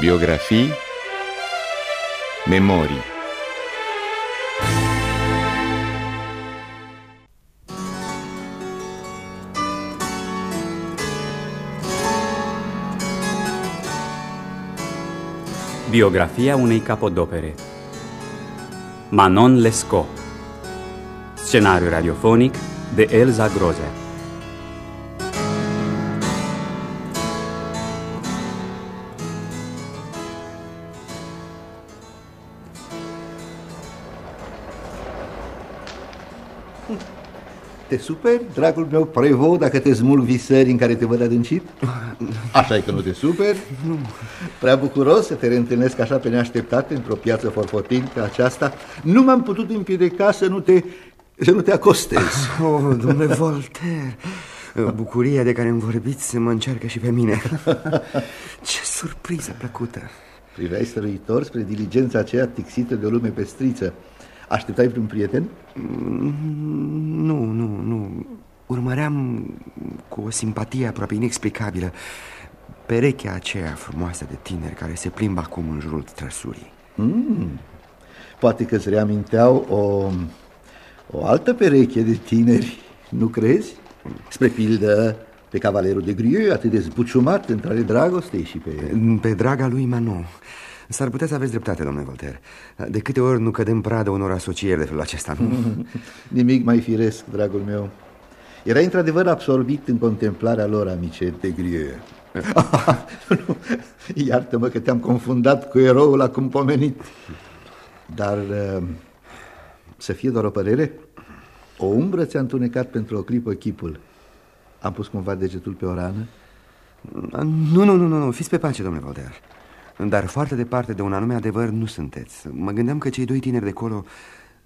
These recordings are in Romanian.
Biografii Memorii Biografia unei capodopere. Manon Lescaut Scenariu radiofonic de Elza Grozer Te superi, dragul meu prevou, dacă te smulg visări în care te văd adâncit? Așa e că nu te superi? Nu. Prea bucuros să te reîntâlnesc așa pe neașteptate într-o piață forfotin ca aceasta. Nu m-am putut împiedica să nu te, să nu te acostezi. Oh, domnule Voltaire, bucuria de care îmi vorbiți mă încearcă și pe mine. Ce surpriză plăcută! Priveai stăruitor spre diligența aceea tixită de o lume pestriță. Așteptai vreun prieten? Nu, nu, nu. Urmăream cu o simpatie aproape inexplicabilă perechea aceea frumoasă de tineri care se plimbă acum în jurul trăsurii. Mm. Poate că îți reaminteau o, o altă pereche de tineri, nu crezi? Spre pildă pe cavalerul de Grieu, atât de zbuciumat între ale dragostei și pe... Pe draga lui Manon. S-ar putea să aveți dreptate, domnule Voltaire. De câte ori nu cădem pradă unor asocieri de felul acesta, nu? Nimic mai firesc, dragul meu. Era într-adevăr absorbit în contemplarea lor, amice de Grieu. Iartă-mă că te-am confundat cu eroul acum pomenit. Dar uh, să fie doar o părere, o umbră ți-a întunecat pentru o clipă chipul. Am pus cumva degetul pe o rană? Nu, nu, nu, nu, fiți pe pace, domnule Voltaire. Dar foarte departe de un anume adevăr nu sunteți. Mă gândeam că cei doi tineri de acolo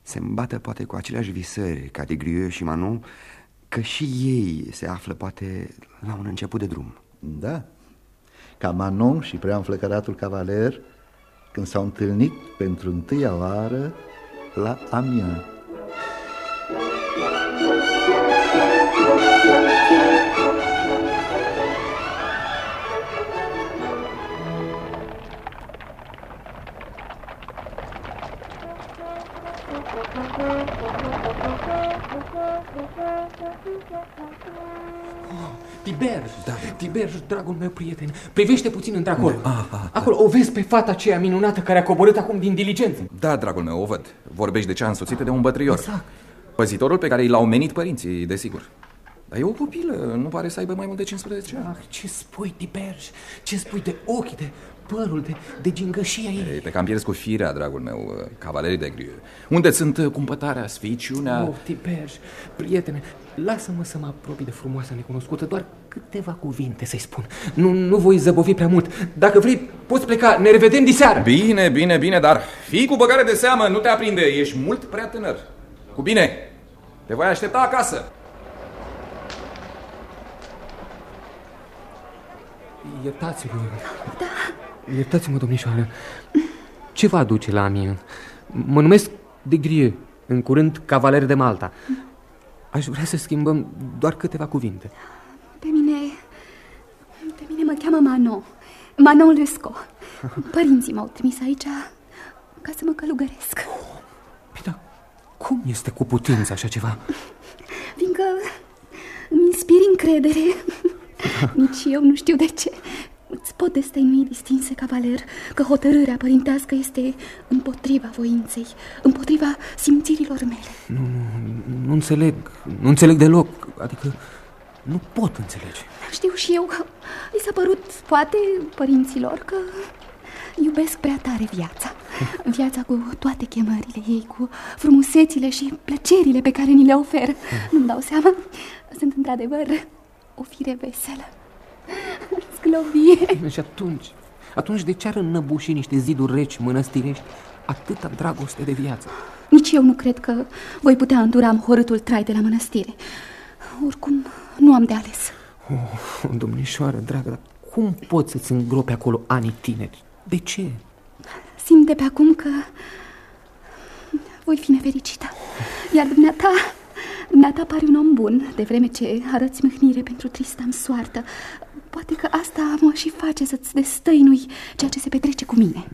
Se îmbată poate cu aceleași visări Ca de Grieu și Manon Că și ei se află poate la un început de drum. Da. Ca Manon și prea înflăcăratul cavaler Când s-au întâlnit pentru întâia oară La Amiens Tiberj, da. Tiberj, dragul meu prieten, privește puțin într-acolo. Ah, ah, Acolo da. o vezi pe fata aceea minunată care a coborât acum din diligență. Da, dragul meu, o văd. Vorbești de cea însoțită de un bătrior. Exact. Păzitorul pe care l-au menit părinții, desigur. Dar e o copilă, nu pare să aibă mai mult de 15 ani. Ah, ce spui, Tiberj? Ce spui de ochi, de părul, de, de gingășia ei? Ei, pe cam pierzi cu firea, dragul meu, cavalerii de griu. Unde sunt cumpătarea, sficiunea? Oh, Tiberj, prietene, lasă-mă să mă apropii de frumoasa necunoscută, doar câteva cuvinte să-i spun. Nu, nu voi zăbovi prea mult. Dacă vrei, poți pleca, ne revedem diseară. Bine, bine, bine, dar fii cu băgare de seamă, nu te aprinde, ești mult prea tânăr. Cu bine, te voi aștepta acasă. Iertați-mă. Da. Iertați-mă, domnișoară. Ce vă aduce la mine? Mă numesc de Grie, în curând cavaler de Malta. Aș vrea să schimbăm doar câteva cuvinte. Pe mine... Pe mine mă cheamă Manon. Manon Lesco. Părinții m-au trimis aici ca să mă călugăresc. Păi, dar cum este cu putință așa ceva? Fiindcă îmi inspiri încredere. Nici eu nu știu de ce. Îți pot destăinui, distinse cavaler, că hotărârea părintească este împotriva voinței, împotriva simțirilor mele. Nu, nu, nu înțeleg, nu înțeleg deloc, adică nu pot înțelege. Știu și eu că li s-a părut, poate, părinților, că iubesc prea tare viața. Viața cu toate chemările ei, cu frumusețile și plăcerile pe care ni le oferă. Nu-mi dau seama, sunt într-adevăr o fire veselă. Sclovie. Și atunci, atunci de ce ar înnăbuși niște ziduri reci mănăstirești atâta dragoste de viață? Nici eu nu cred că voi putea îndura hărâtul trai de la mănăstire. Oricum, nu am de ales. Oh, domnișoară, dragă, dar cum poți să-ți îngropi acolo anii tineri? De ce? Simt de pe acum că voi fi nefericită. Iar dumneata, dumneata pare un om bun, de vreme ce arăți mâhnire pentru trista soartă. Poate că asta mă și face să-ți destăinui ceea ce se petrece cu mine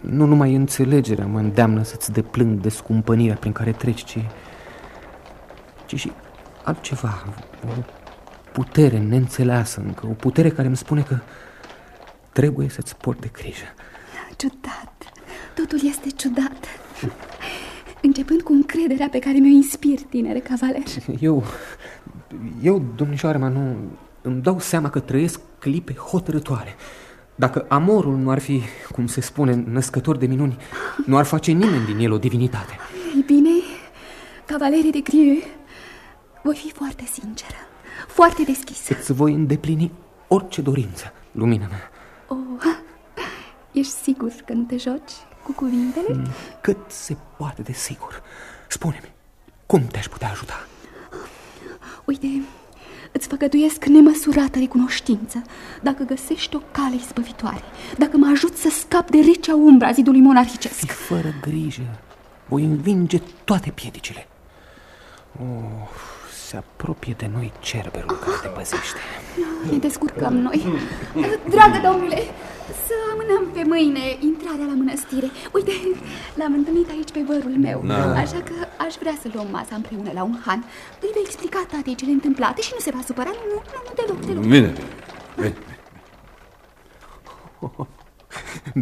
Nu numai înțelegerea mă îndeamnă să-ți deplâng de scumpănirea prin care treci, ci, ci și altceva, o putere neînțeleasă încă, o putere care îmi spune că trebuie să-ți port de grijă. Ciudat, totul este ciudat. Începând cu încrederea pe care mi-o inspir, tinere cavaler. Eu, eu, domnișoare nu îmi dau seama că trăiesc clipe hotărătoare. Dacă amorul nu ar fi, cum se spune, născător de minuni, nu ar face nimeni din el o divinitate. Ei bine, cavalerii de Grieu, voi fi foarte sinceră, foarte deschisă. Îți voi îndeplini orice dorință, lumina mea. Oh, ești sigur că nu te joci cu cuvintele? Mm, cât se poate de sigur. Spune-mi, cum te-aș putea ajuta? Uite, îți făgăduiesc nemăsurată recunoștință dacă găsești o cale izbăvitoare, dacă mă ajut să scap de recea umbra zidului monarhicesc. Fii fără grijă, voi învinge toate piedicile. Oh, se apropie de noi cerberul care te păzește. Ne descurcăm noi. Dragă domnule, să amânăm pe mâine intrarea la mănăstire. Uite, l-am întâlnit aici pe vărul meu, da. așa că aș vrea să luăm masa împreună la un han. Îi vei explica tatei cele întâmplate și nu se va supăra, nu, nu, nu, deloc, deloc. Bine, bine.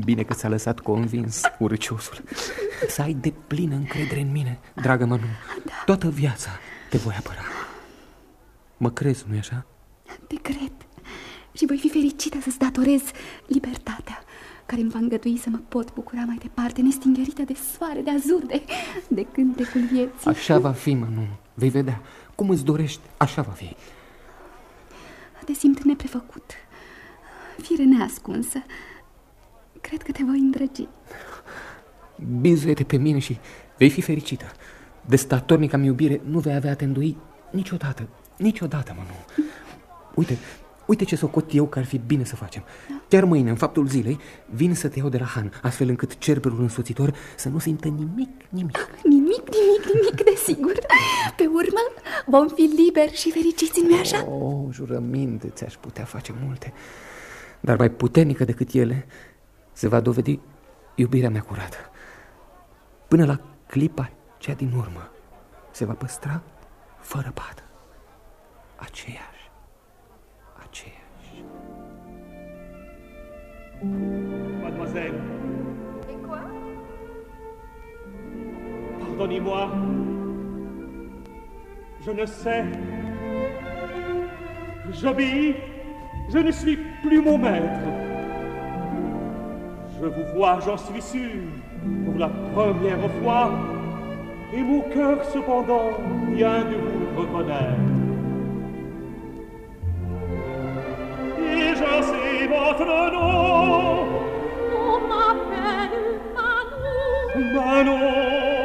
Bine că ți-a lăsat convins, urciosul. Să ai de plină încredere în mine, dragă Manu. Da. Toată viața te voi apăra. Mă crezi, nu-i așa? Te cred și voi fi fericită să-ți datorez libertatea care îmi va îngădui să mă pot bucura mai departe, nestingerită de soare, de azur, de, de cântecul vieții. Așa va fi, Manu. Vei vedea. Cum îți dorești, așa va fi. Te simt neprefăcut, fire neascunsă. Cred că te voi îndrăgi. Bizuie-te pe mine și vei fi fericită. De statornica mi iubire nu vei avea te îndoi niciodată, niciodată, Manu. Uite, uite ce socot eu că ar fi bine să facem. Chiar mâine, în faptul zilei, vin să te iau de la Han, astfel încât cerberul însoțitor să nu simtă nimic, nimic. Nimic, nimic, nimic, desigur. Pe urmă vom fi liberi și fericiți, nu așa? Oh, jurăminte, ți-aș putea face multe. Dar mai puternică decât ele se va dovedi iubirea mea curată. Până la clipa cea din urmă se va păstra fără pată. Aceeași. Aceeași. Mademoiselle. Et quoi? Pardonnez-moi. Je ne sais. J'obéis. Je ne suis plus mon maître. Je vous vois, j'en suis sûr, pour la première fois et mon cœur cependant vient de vous reconnaître. Et je sais votre nom. On m'appelle Manon. Manon.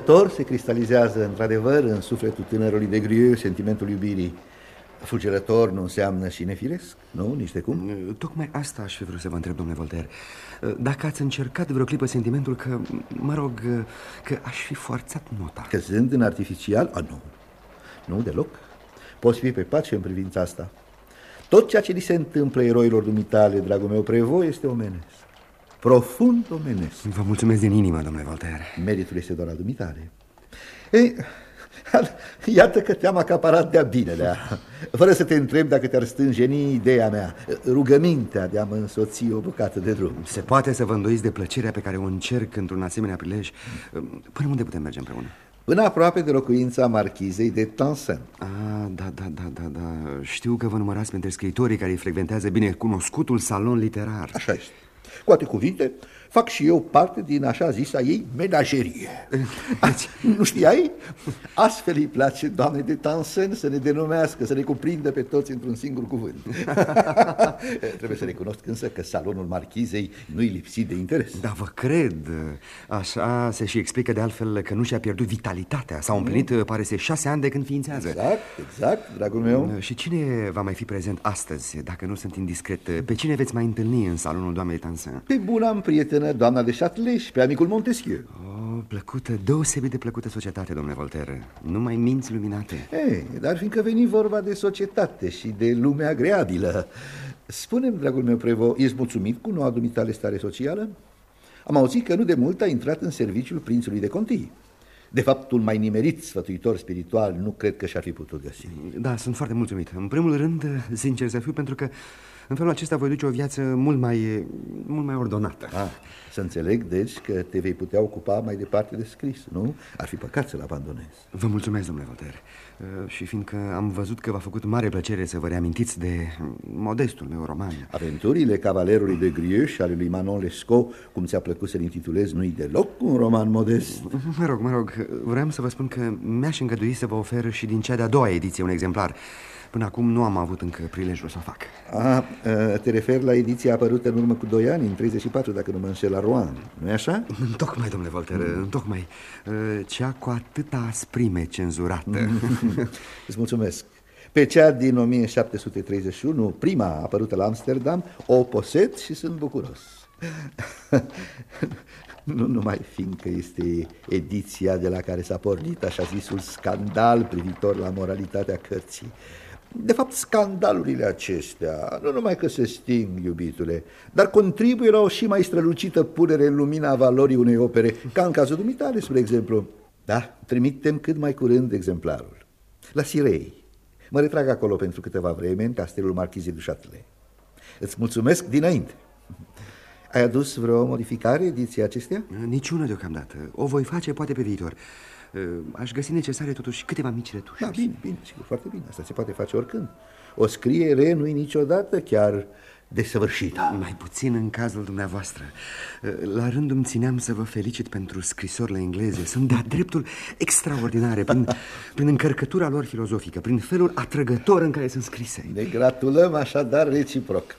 Fulgerător se cristalizează într-adevăr în sufletul tânărului de grieu sentimentul iubirii. Fulgerător nu înseamnă și nefiresc, nu? Nici de cum? Tocmai asta aș fi vrut să vă întreb, domnule Voltaire. Dacă ați încercat vreo clipă sentimentul că, mă rog, că aș fi forțat nota. Căzând în artificial? A, nu. Nu, deloc. Poți fi pe pace în privința asta. Tot ceea ce li se întâmplă eroilor dumitale, dragul meu prevo, este omenesc. Profund omenesc. Vă mulțumesc din inimă, domnule Voltaire. Meritul este doar al dumitale. Ei, iată că te-am acaparat de-a binelea. Fără să te întreb dacă te-ar stânjeni ideea mea, rugămintea de a mă însoți o bucată de drum. Se poate să vă îndoiți de plăcerea pe care o încerc într-un asemenea prilej. Până unde putem merge împreună? Până aproape de locuința marchizei de Tansen. Ah, da, da, da, da, da. Știu că vă numărați printre scriitorii care îi frecventează bine cunoscutul salon literar. Așa este. Cu alte cuvinte, fac și eu parte din așa zisa ei menagerie. Ați, nu știai? Astfel îi place doamnei de Tansen să ne denumească, să ne cuprindă pe toți într-un singur cuvânt. Trebuie să recunosc însă că salonul marchizei nu-i lipsit de interes. Da, vă cred. Așa se și explică de altfel că nu și-a pierdut vitalitatea. S-au împlinit, mm. pare să șase ani de când ființează. Exact, exact, dragul meu. Și cine va mai fi prezent astăzi, dacă nu sunt indiscret? Pe cine veți mai întâlni în salonul doamnei Tansen? Pe buna prietenă, doamna de Châtelet și pe amicul Montesquieu. Oh, plăcută, deosebit de plăcută societate, domnule Voltaire. Numai minți luminate. Ei, dar fiindcă veni vorba de societate și de lume agreabilă, spune dragul meu Prevo, ești mulțumit cu noua dumitale stare socială? Am auzit că nu de mult a intrat în serviciul prințului de Conti. De fapt, un mai nimerit sfătuitor spiritual nu cred că și-ar fi putut găsi. Da, sunt foarte mulțumit. În primul rând, sincer să fiu, pentru că în felul acesta voi duce o viață mult mai, mult mai ordonată. Ah, să înțeleg, deci, că te vei putea ocupa mai departe de scris, nu? Ar fi păcat să-l abandonezi. Vă mulțumesc, domnule Voltaire. Uh, și fiindcă am văzut că v-a făcut mare plăcere să vă reamintiți de modestul meu roman. Aventurile cavalerului de Grieux și ale lui Manon Lescaut, cum ți-a plăcut să-l intitulezi, nu-i deloc un roman modest? Mă rog, mă rog, vreau să vă spun că mi-aș îngădui să vă ofer și din cea de-a doua ediție un exemplar. Până acum nu am avut încă prilejul să o fac. A, te referi la ediția apărută în urmă cu 2 ani, în 34, dacă nu mă înșel, la Rouen, nu e așa? Tocmai, domnule Voltaire, mm. tocmai. Cea cu atâta asprime cenzurată. Îți mulțumesc. Pe cea din 1731, prima apărută la Amsterdam, o poset și sunt bucuros. nu numai fiindcă este ediția de la care s-a pornit așa zisul scandal privitor la moralitatea cărții, de fapt, scandalurile acestea nu numai că se sting, iubitule, dar contribuie la o și mai strălucită punere în lumina valorii unei opere, ca în cazul dumitale, spre exemplu. Da, trimitem cât mai curând exemplarul. La Sirei. Mă retrag acolo pentru câteva vreme în castelul Marchizii du Châtelet. Îți mulțumesc dinainte. Ai adus vreo modificare ediția acestea? Niciuna deocamdată. O voi face poate pe viitor. Eh, aș găsi necesare totuși câteva mici retușuri. Da, bine, bine, sigur, foarte bine. Asta se poate face oricând. O scriere nu-i niciodată chiar desăvârșită. Mai puțin în cazul dumneavoastră. Eh, la rândul îmi țineam să vă felicit pentru scrisorile engleze. Sunt de-a dreptul extraordinare, prin, prin încărcătura lor filozofică, prin felul atrăgător în care sunt scrise. Ne gratulăm așadar reciproc.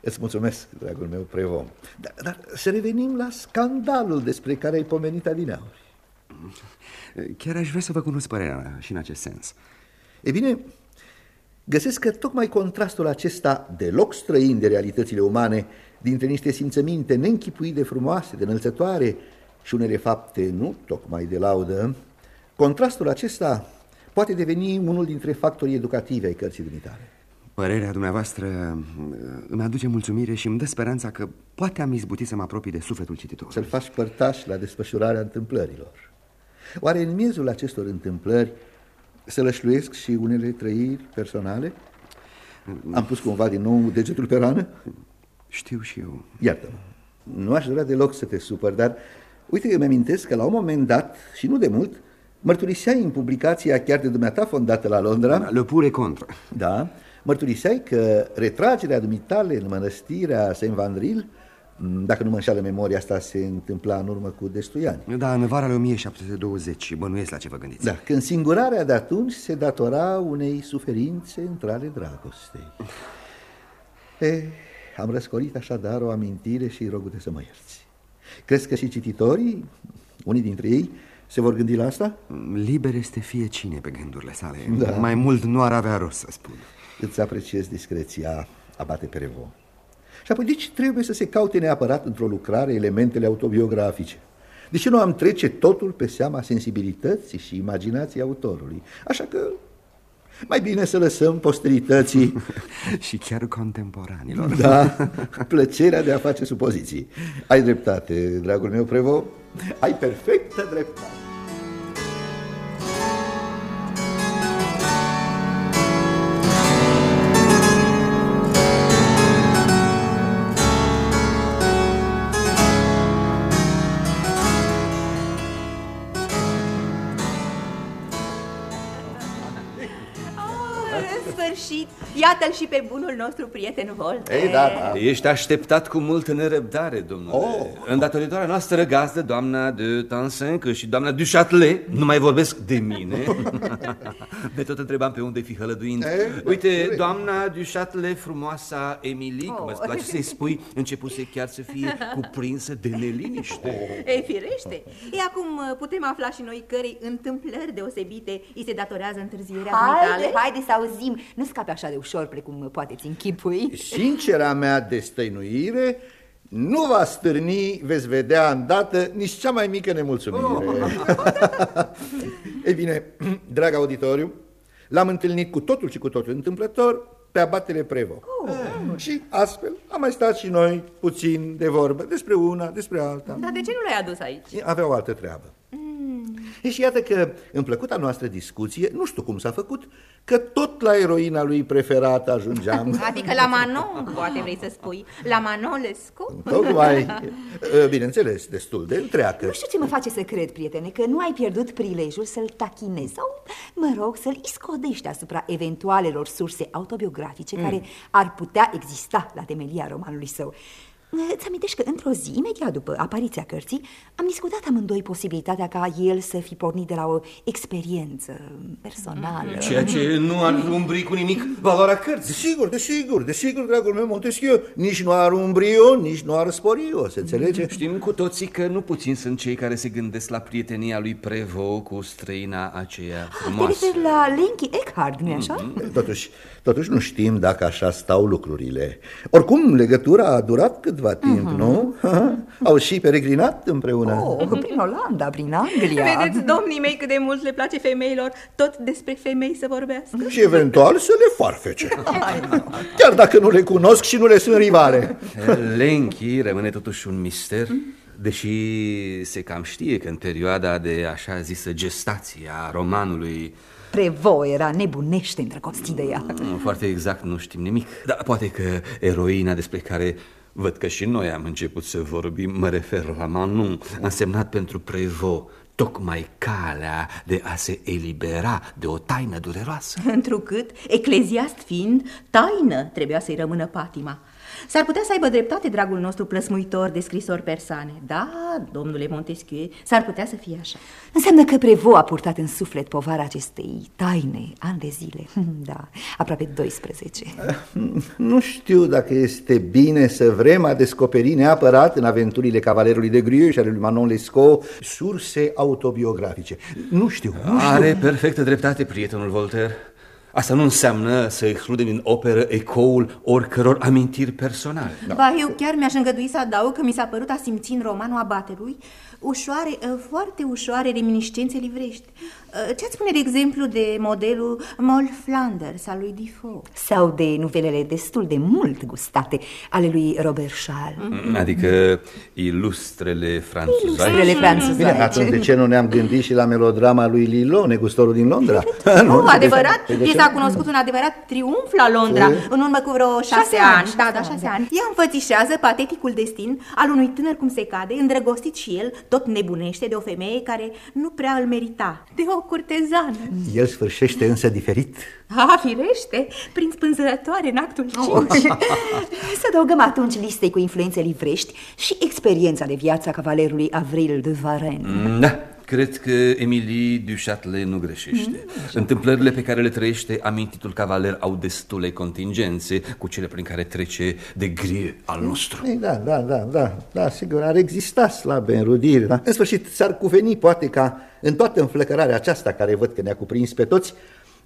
Îți mulțumesc, dragul meu Prevom. Dar, dar să revenim la scandalul despre care ai pomenit adineauri. Chiar aș vrea să vă cunosc părerea și în acest sens. E bine, găsesc că tocmai contrastul acesta deloc străin de realitățile umane, dintre niște simțăminte neînchipuit de frumoase, de înălțătoare și unele fapte nu tocmai de laudă, contrastul acesta poate deveni unul dintre factorii educativi ai cărții dumitare. Părerea dumneavoastră uh, îmi aduce mulțumire și îmi dă speranța că poate am izbutit să mă apropii de sufletul cititorului. Să-l faci părtaș la desfășurarea întâmplărilor. Oare în miezul acestor întâmplări să lășluiesc și unele trăiri personale? Am pus cumva din nou degetul pe rană? Știu și eu. Iartă-mă. Nu aș vrea deloc să te supăr, dar uite, îmi amintesc că la un moment dat, și nu de mult, mărturiseai în publicația chiar de dumneata fondată la Londra... Le pure contre. Da, mărturiseai că retragerea dumitale în mănăstirea Saint-Vandril Mm, dacă nu mă înșală memoria, asta se întâmpla în urmă cu destui ani. Da, în vara lui 1720, bănuiesc la ce vă gândiți. Da, când singurarea de atunci se datora unei suferințe între ale dragostei. E, am răscolit așadar o amintire și rogute să mă ierți. Crezi că și cititorii, Unii dintre ei se vor gândi la asta? Liber este fie cine pe gândurile sale. Da. Mai mult nu ar avea rost să spun. Îți apreciez discreția, abate Perevo. Și apoi, deci trebuie să se caute neapărat într-o lucrare elementele autobiografice? De ce nu am trece totul pe seama sensibilității și imaginației autorului? Așa că mai bine să lăsăm posterității și chiar contemporanilor. Da, plăcerea de a face supoziții. Ai dreptate, dragul meu Prevo, ai perfectă dreptate. Iată-l și pe bunul nostru prieten Voltaire. Ei, da, da. Ești așteptat cu multă nerăbdare, domnule. Oh. Îndatoritoarea noastră gazdă, doamna de Tansenc și doamna du Châtelet, nu mai vorbesc de mine. de tot întrebam pe unde fi hălăduind. Eh, Uite, corect. doamna du Châtelet, frumoasa Emilie, cum îți place să-i spui, începuse chiar să fie cuprinsă de neliniște. Ei, firește. E acum uh, putem afla și noi cărei întâmplări deosebite îi se datorează întârzierea Haide, dumitale? haide să auzim. Nu scape așa de ușor precum poate-ți închipui. Sincera mea destăinuire nu va stârni, veți vedea îndată, nici cea mai mică nemulțumire. Ei bine, drag auditoriu, l-am întâlnit cu totul și cu totul întâmplător pe abatele Prevo. Și astfel am mai stat și noi puțin de vorbă despre una, despre alta. Dar de ce nu l-ai adus aici? Avea o altă treabă. E și iată că, în plăcuta noastră discuție, nu știu cum s-a făcut, că tot la eroina lui preferată ajungeam. Adică la Manon, poate vrei să spui. La Manon Lescaut? Tocmai, bineînțeles, destul de întreagă. Nu știu ce mă face să cred, prietene, că nu ai pierdut prilejul să-l tachinezi sau, mă rog, să-l iscodești asupra eventualelor surse autobiografice Mm. care ar putea exista la temelia romanului său. Îți amintești că într-o zi, imediat după apariția cărții, am discutat amândoi posibilitatea ca el să fi pornit de la o experiență personală. Ceea ce nu ar umbri cu nimic valoarea cărții. Desigur, desigur, desigur, dragul meu Montesquieu, nici nu ar umbri-o, nici nu ar spori-o, se înțelege? Știm cu toții că nu puțin sunt cei care se gândesc la prietenia lui Prevo cu străina aceea Te frumoasă. referi la Lenky Eckhart, nu-i așa? Totuși, totuși nu știm dacă așa stau lucrurile. Oricum, legătura a durat câtva timp, nu? Au și peregrinat împreună. Oh, prin Olanda, prin Anglia. Vedeți, domnii mei, cât de mult le place femeilor tot despre femei să vorbească? Și eventual să le farfece. Chiar dacă nu le cunosc și nu le sunt rivale. Lenchi rămâne totuși un mister, deși se cam știe că în perioada de așa zisă gestație a romanului Prevo era nebunește îndrăgostit de ea. nu, Foarte exact nu știm nimic Dar poate că eroina despre care văd că și noi am început să vorbim Mă refer la Manon A însemnat pentru Prevo tocmai calea de a se elibera de o taină dureroasă Întrucât, ecleziast fiind, taină trebuia să-i rămână patima. S-ar putea să aibă dreptate, dragul nostru plăsmuitor de scrisori persane. Da, domnule Montesquieu, s-ar putea să fie așa. Înseamnă că Prevo a purtat în suflet povara acestei taine ani de zile. Da, aproape 12. Nu știu dacă este bine să vrem a descoperi neapărat în aventurile cavalerului de Grieu și ale lui Manon Lescaut surse autobiografice. Nu știu, nu știu. Are perfectă dreptate prietenul Voltaire Asta nu înseamnă să excludem din operă ecoul oricăror amintiri personale Da. Ba, eu chiar mi-aș îngădui să adaug că mi s-a părut a simți în romanul abatelui ușoare, uh, foarte ușoare reminiscențe livrești. Uh, Ce-ați spune, de exemplu, de modelul Moll Flanders al lui Defoe? Sau de nuvelele destul de mult gustate ale lui Robert Charles. Adică ilustrele franțuzești Ilustrele franțuzaice. Bine, atunci de ce nu ne-am gândit și la melodrama lui Lilo, negustorul din Londra? Nu, adevărat, De- de ce? piesa a cunoscut un adevărat triumf la Londra în urmă cu vreo șase, Șase ani. ani, Da, șase da, ani, șase da. ani. Ea înfățișează pateticul destin al unui tânăr cum se cade, îndrăgostit și el, tot nebunește de o femeie care nu prea îl merita, de o curtezană. El sfârșește însă diferit. Ha, firește, prin spânzurătoare în actul 5. Să adăugăm atunci listei cu influențe livrești și experiența de viață a cavalerului Avril de Varenne. Da, Cred că Emilie du Châtelet nu greșește. Întâmplările pe care le trăiește amintitul cavaler au destule contingențe cu cele prin care trece de grie al nostru. Ei, Da, da, da, da, da, sigur, ar exista slabe înrudiri, da? În sfârșit, s-ar cuveni poate ca în toată înflăcărarea aceasta care văd că ne-a cuprins pe toți,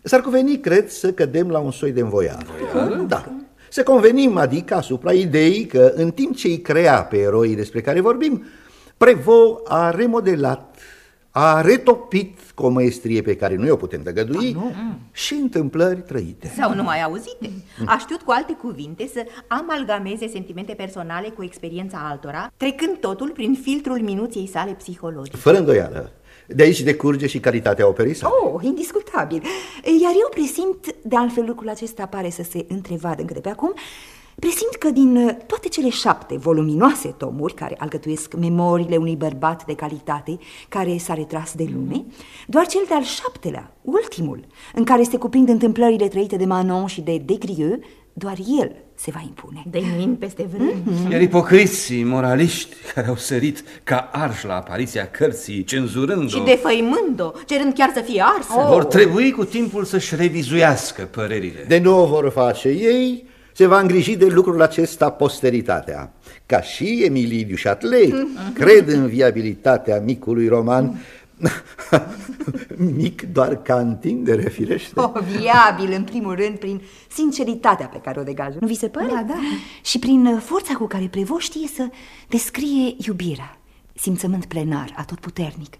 s-ar cuveni, cred, să cădem la un soi de învoială. Da. Să convenim, adică, asupra ideii că în timp ce îi crea pe eroii despre care vorbim, Prevo a remodelat, a retopit cu o maestrie pe care nu o putem dăgădui și întâmplări trăite. Sau numai auzite. A știut cu alte cuvinte să amalgameze sentimente personale cu experiența altora, trecând totul prin filtrul minuției sale psihologice. Fără îndoială. De aici decurge și calitatea operei sale. Oh, indiscutabil. Iar eu presimt, de altfel lucrul acesta pare să se întrevadă încă de pe acum, presimt că din uh, toate cele șapte voluminoase tomuri care alcătuiesc memoriile unui bărbat de calitate care s-a retras de lume, doar cel de-al șaptelea, ultimul, în care se cuprind întâmplările trăite de Manon și de Desgrieux, doar el se va impune. Dăinuind peste vreme. Iar ipocriții moraliști care au sărit ca arși la apariția cărții, cenzurând-o, Și defăimând-o, cerând chiar să fie arsă. vor trebui cu timpul să-și revizuiască părerile. De nu o vor face ei, se va îngriji de lucrul acesta posteritatea. Ca și Emilie du Châtelet, cred în viabilitatea micului roman, mic doar ca întindere, firește. Oh, viabil, în primul rând, prin sinceritatea pe care o degajă. Nu vi se pare? Da, da. Și prin uh, forța cu care Prevo știe să descrie iubirea, simțământ plenar, atotputernic.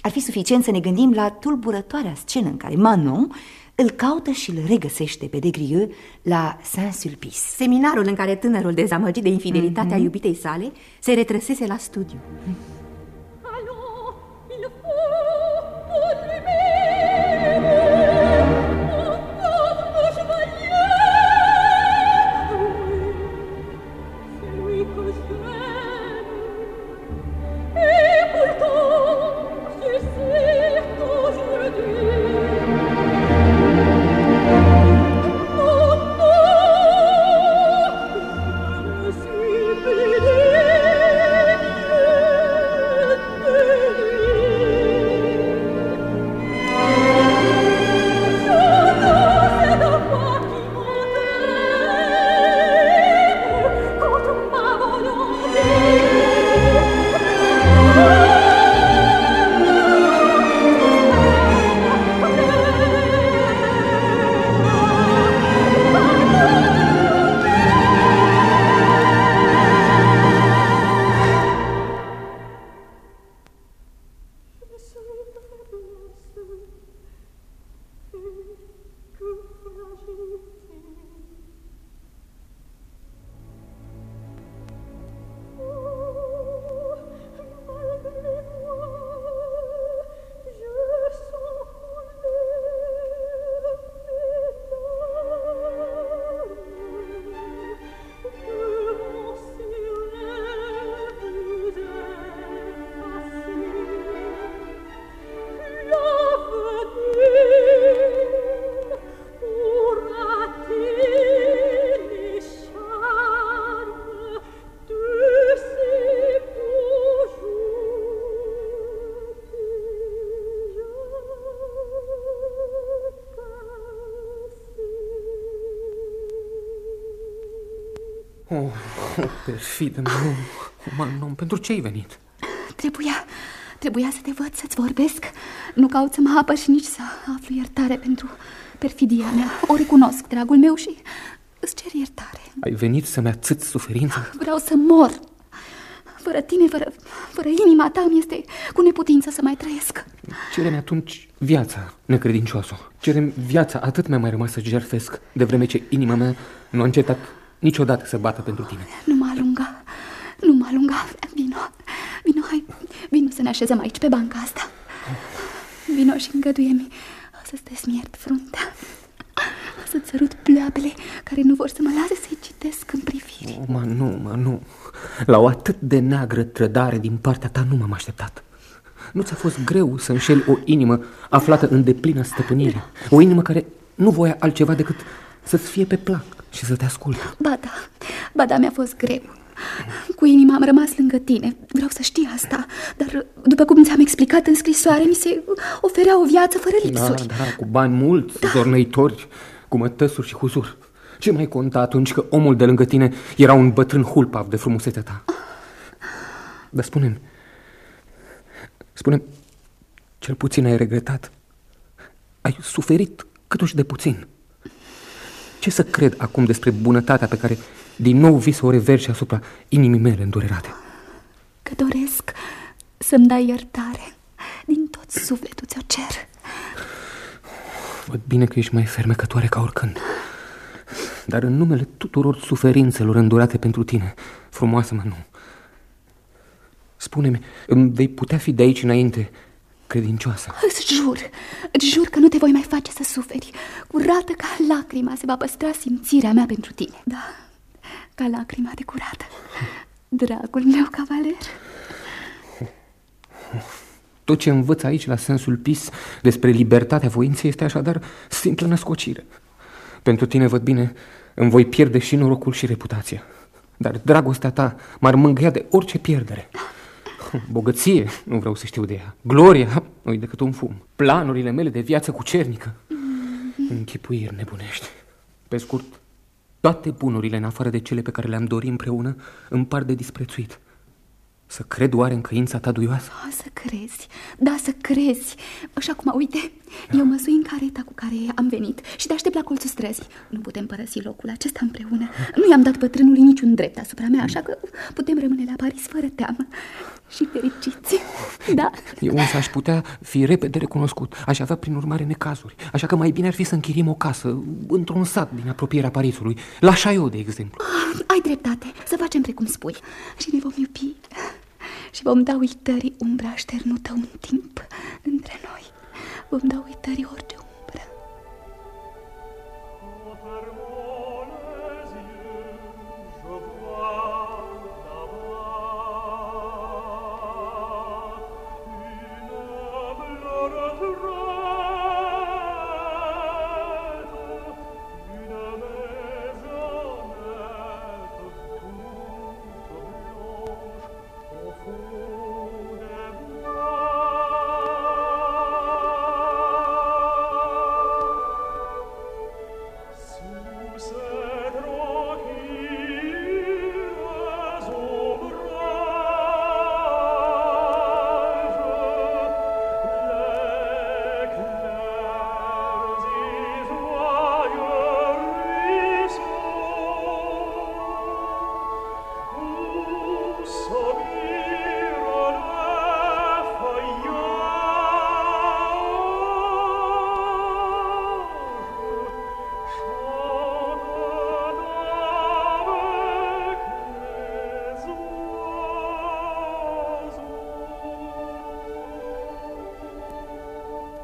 Ar fi suficient să ne gândim la tulburătoarea scenă în care Manon îl caută și îl regăsește pe Desgrieux la Saint-Sulpice. Seminarul în care tânărul dezamăgit de infidelitatea iubitei sale se retrăsese la studiu. Allons, perfidă, Manon. Manon, pentru ce ai venit? Trebuia, trebuia să te văd, să-ți vorbesc. Nu caut să mă apăr și nici să aflu iertare pentru perfidia mea. O recunosc, dragul meu, și îți cer iertare. Ai venit să-mi atâți suferința? Vreau să mor. Fără tine, fără, fără inima ta, mi este cu neputință să mai trăiesc. Cere-mi atunci viața, necredincioasă. Cere-mi viața, atât mi-a mai rămas să jertfesc, de vreme ce inima mea nu a încetat niciodată să bată pentru tine. Nu mă alunga, nu mă alunga. Vino, vino, hai, vino să ne așezăm aici pe banca asta. Vino și îngăduie-mi să-ți desmiert fruntea. Să-ți sărut pleoapele care nu vor să mă lase să-i citesc în priviri. Oh, mă, nu, mă, nu. La o atât de neagră trădare din partea ta nu m-am așteptat. Nu ți-a fost greu să înșeli o inimă aflată în deplină stăpânire? O inimă care nu voia altceva decât să-ți fie pe plac și să te asculte. Ba da, ba da, mi-a fost greu. Cu inima am rămas lângă tine. Vreau să știi asta. Dar, după cum ți-am explicat în scrisoare, mi se oferea o viață fără Da, lipsuri. da, cu bani mulți, da. zornăitori, cu mătăsuri și huzur. Ce mai conta atunci că omul de lângă tine era un bătrân hulpav de frumusețea ta? Dar spune-mi, spune cel puțin ai regretat. Ai suferit câtuși de puțin. Ce să cred acum despre bunătatea pe care din nou vii să o reverși asupra inimii mele îndurerate? Că doresc să-mi dai iertare. Din tot sufletul ți-o cer. Văd bine că ești mai fermecătoare ca oricând. Dar în numele tuturor suferințelor îndurate pentru tine, frumoasă mă nu. Spune-mi, îmi vei putea fi de aici înainte credincioasă. Îți jur, îți jur că nu te voi mai face să suferi. Curată ca lacrima se va păstra simțirea mea pentru tine. Da, ca lacrima de curată. Dragul meu cavaler. Tot ce învăț aici la sensul pis despre libertatea voinței este așadar simplă născocire. Pentru tine, văd bine, îmi voi pierde și norocul și reputația. Dar dragostea ta m-ar mângâia de orice pierdere. Bogăție, nu vreau să știu de ea. Gloria, nu decât un fum. Planurile mele de viață cu cernică. Închipuiri nebunești. Pe scurt, toate bunurile, în afară de cele pe care le-am dorit împreună, îmi par de disprețuit. Să cred oare în căința ta duioasă? O, să crezi, da, să crezi. Și acum, uite, eu mă sui în careta cu care am venit și te aștept la colțul străzii. Nu putem părăsi locul acesta împreună. Nu i-am dat bătrânului niciun drept asupra mea, așa că putem rămâne la Paris fără teamă și fericiți. Da? Eu însă aș putea fi repede recunoscut. Aș avea, prin urmare, necazuri. Așa că mai bine ar fi să închirim o casă într-un sat din apropierea Parisului. La Chaillot, de exemplu. Ai dreptate, să facem precum spui și ne vom iubi și vom da uitării umbra așternută un timp între noi. Vom da uitării orice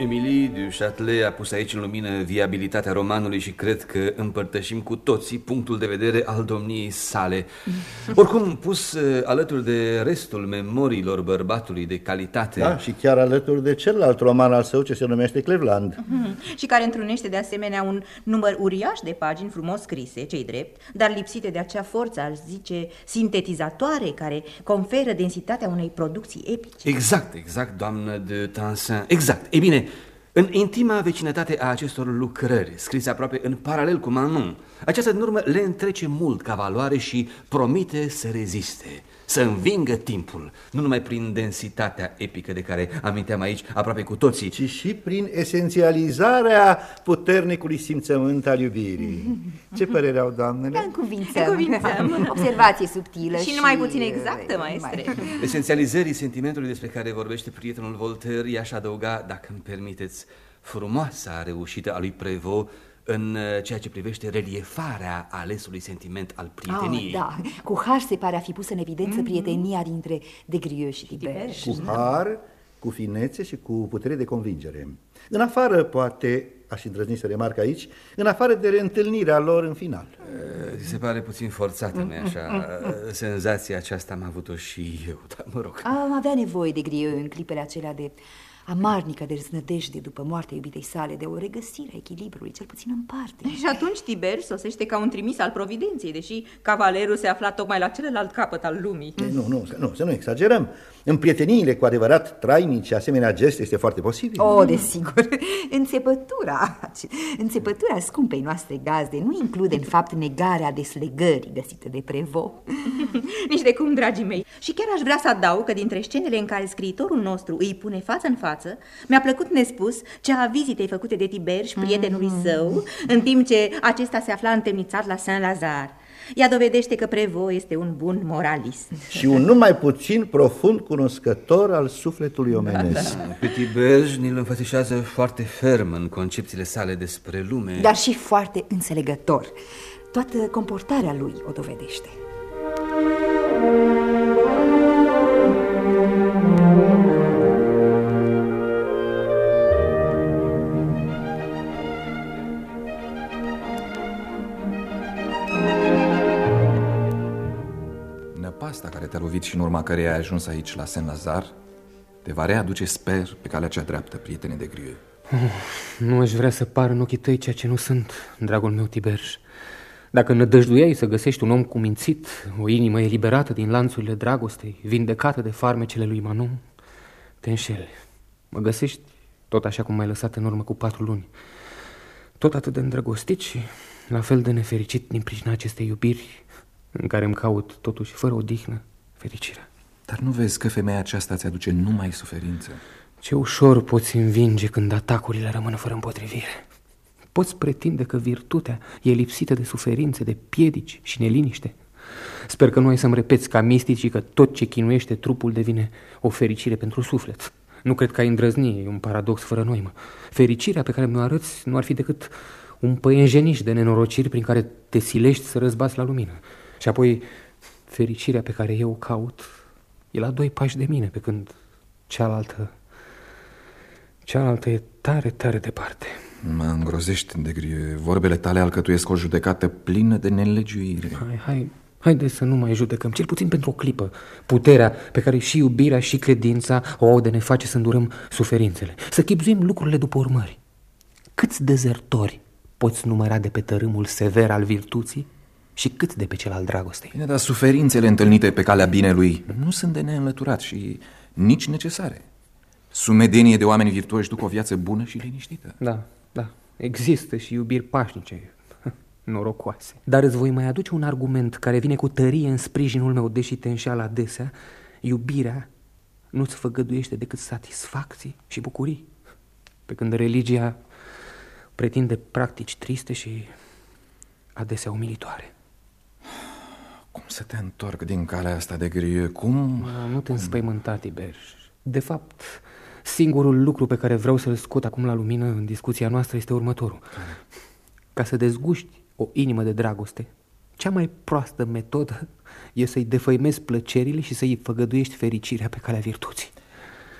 Emilie du Châtelet a pus aici în lumină viabilitatea romanului și cred că împărtășim cu toții punctul de vedere al domniei sale. Oricum, pus uh, alături de restul memoriilor bărbatului de calitate... Da, și chiar alături de celălalt roman al său ce se numește Cleveland. Mhm. Și care întrunește de asemenea un număr uriaș de pagini frumos scrise, cei drept, dar lipsite de acea forță, aș zice, sintetizatoare, care conferă densitatea unei producții epice. Exact, exact, doamnă de Tansin. Exact. Ei bine, în intima vecinătate a acestor lucrări, scrise aproape în paralel cu Manon, această din urmă le întrece mult ca valoare și promite să reziste, să învingă timpul, nu numai prin densitatea epică de care aminteam aici aproape cu toții, ci și prin esențializarea puternicului simțământ al iubirii. Ce părere au doamnele? Încuvințăm. Încuvințăm. Observație subtilă Și nu mai puțin exactă, maestre. Esențializării sentimentului despre care vorbește prietenul Voltaire, i-aș adăuga, dacă îmi permiteți, frumoasa reușită a lui Prevot în uh, ceea ce privește reliefarea alesului sentiment al prieteniei. Ah, da, cu har se pare a fi pusă în evidență prietenia dintre de Grieux și Tiberge. Cu har, cu finețe și cu putere de convingere. În afară, poate, aș îndrăzni să remarc aici, în afară de reîntâlnirea lor în final. Uh, Se pare puțin forțată, nu așa? Uh, Senzația aceasta am avut-o și eu, dar mă rog. Am avea nevoie de Grieux în clipele acelea de amarnică deznădejde după moartea iubitei sale de o regăsire a echilibrului, cel puțin în parte. Și atunci Tiber sosește ca un trimis al providenței, deși cavalerul se afla tocmai la celălalt capăt al lumii. Nu, nu, să- nu, să nu exagerăm. În prieteniile cu adevărat trainice, asemenea geste este foarte posibil. Oh, desigur. Înțepătura, înțepătura scumpei noastre gazde nu include în fapt negarea deslegării găsite de Prevo. Nici de cum, dragii mei. Și chiar aș vrea să adaug că dintre scenele în care scriitorul nostru îi pune față în față, mi-a plăcut nespus cea a vizitei făcute de Tiber și prietenului său, în timp ce acesta se afla întemnițat la Saint-Lazare. Ea dovedește că Prevo este un bun moralist. Și un numai puțin profund cunoscător al sufletului omenesc. Pe Tiberj ni-l înfățișează foarte ferm în concepțiile sale despre lume. Dar și foarte înțelegător. Toată comportarea lui o dovedește. Năpasta care te-a lovit și în urma căreia ai ajuns aici la Saint-Lazare te va readuce, sper, pe calea cea dreaptă, prietene de grieu. Nu aș vrea să par în ochii tăi ceea ce nu sunt, dragul meu Tiberj. Dacă nădăjduiai să găsești un om cumințit, o inimă eliberată din lanțurile dragostei, vindecată de farmecele lui Manon, te înșeli. Mă găsești tot așa cum m-ai lăsat în urmă cu patru luni. Tot atât de îndrăgostit și la fel de nefericit din pricina acestei iubiri în care îmi caut, totuși, fără odihnă, fericirea. Dar nu vezi că femeia aceasta ți aduce numai suferință? Ce ușor poți învinge când atacurile rămân fără împotrivire. Poți pretinde că virtutea e lipsită de suferințe, de piedici și neliniște. Sper că nu ai să-mi repeți ca misticii că tot ce chinuiește trupul devine o fericire pentru suflet. Nu cred că ai îndrăzni, e un paradox fără noimă. Fericirea pe care mi-o arăți nu ar fi decât un păienjeniș de nenorociri prin care te silești să răzbați la lumină. Și apoi fericirea pe care eu o caut e la doi pași de mine, pe când cealaltă, cealaltă e tare, tare departe. Mă îngrozești de grieu. Vorbele tale alcătuiesc o judecată plină de nelegiuire. Hai, hai, haide să nu mai judecăm, cel puțin pentru o clipă, puterea pe care și iubirea și credința o au de ne face să îndurăm suferințele. Să chipzuim lucrurile după urmări. Câți dezertori poți număra de pe tărâmul sever al virtuții și cât de pe cel al dragostei? Bine, dar suferințele întâlnite pe calea binelui nu sunt de neînlăturat și nici necesare. Sumedenie de oameni virtuoși duc o viață bună și liniștită. Da, da, există și iubiri pașnice, norocoase. Dar îți voi mai aduce un argument care vine cu tărie în sprijinul meu, deși te înșeală adesea. Iubirea nu-ți făgăduiește decât satisfacții și bucurii. Pe când religia pretinde practici triste și adesea umilitoare. Cum să te întorc din calea asta de grieu? Cum? Nu te înspăimânta, Tiber. De fapt, singurul lucru pe care vreau să-l scot acum la lumină în discuția noastră este următorul. Ca să dezguști o inimă de dragoste, cea mai proastă metodă e să-i defăimezi plăcerile și să-i făgăduiești fericirea pe calea virtuții.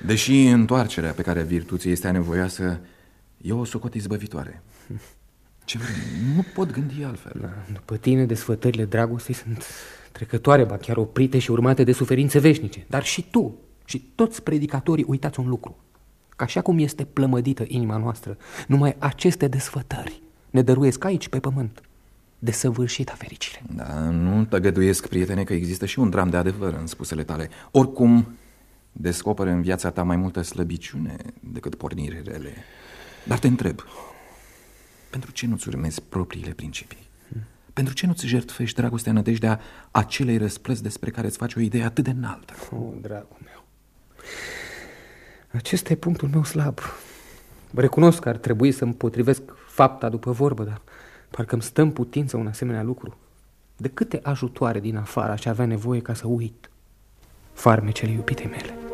Deși întoarcerea pe care virtuții este anevoioasă, e o socot izbăvitoare. Ce vrei? Nu pot gândi altfel. Da, după tine, desfătările dragostei sunt trecătoare, ba chiar oprite și urmate de suferințe veșnice. Dar și tu și toți predicatorii uitați un lucru. Că așa cum este plămădită inima noastră, numai aceste desfătări ne dăruiesc aici, pe pământ, de săvârșită fericire. Da, nu tăgăduiesc, prietene, că există și un dram de adevăr în spusele tale. Oricum, descoperă în viața ta mai multă slăbiciune decât porniri rele. Dar te întreb, pentru ce nu-ți urmezi propriile principii? Pentru ce nu-ți jertfești dragostea nădejdea acelei răsplăți despre care îți faci o idee atât de înaltă? O, oh, dragul meu, acesta e punctul meu slab. Recunosc că ar trebui să-mi potrivesc fapta după vorbă, dar parcă îmi stă în putință un asemenea lucru. De câte ajutoare din afară aș avea nevoie ca să uit farmecele iubitei mele?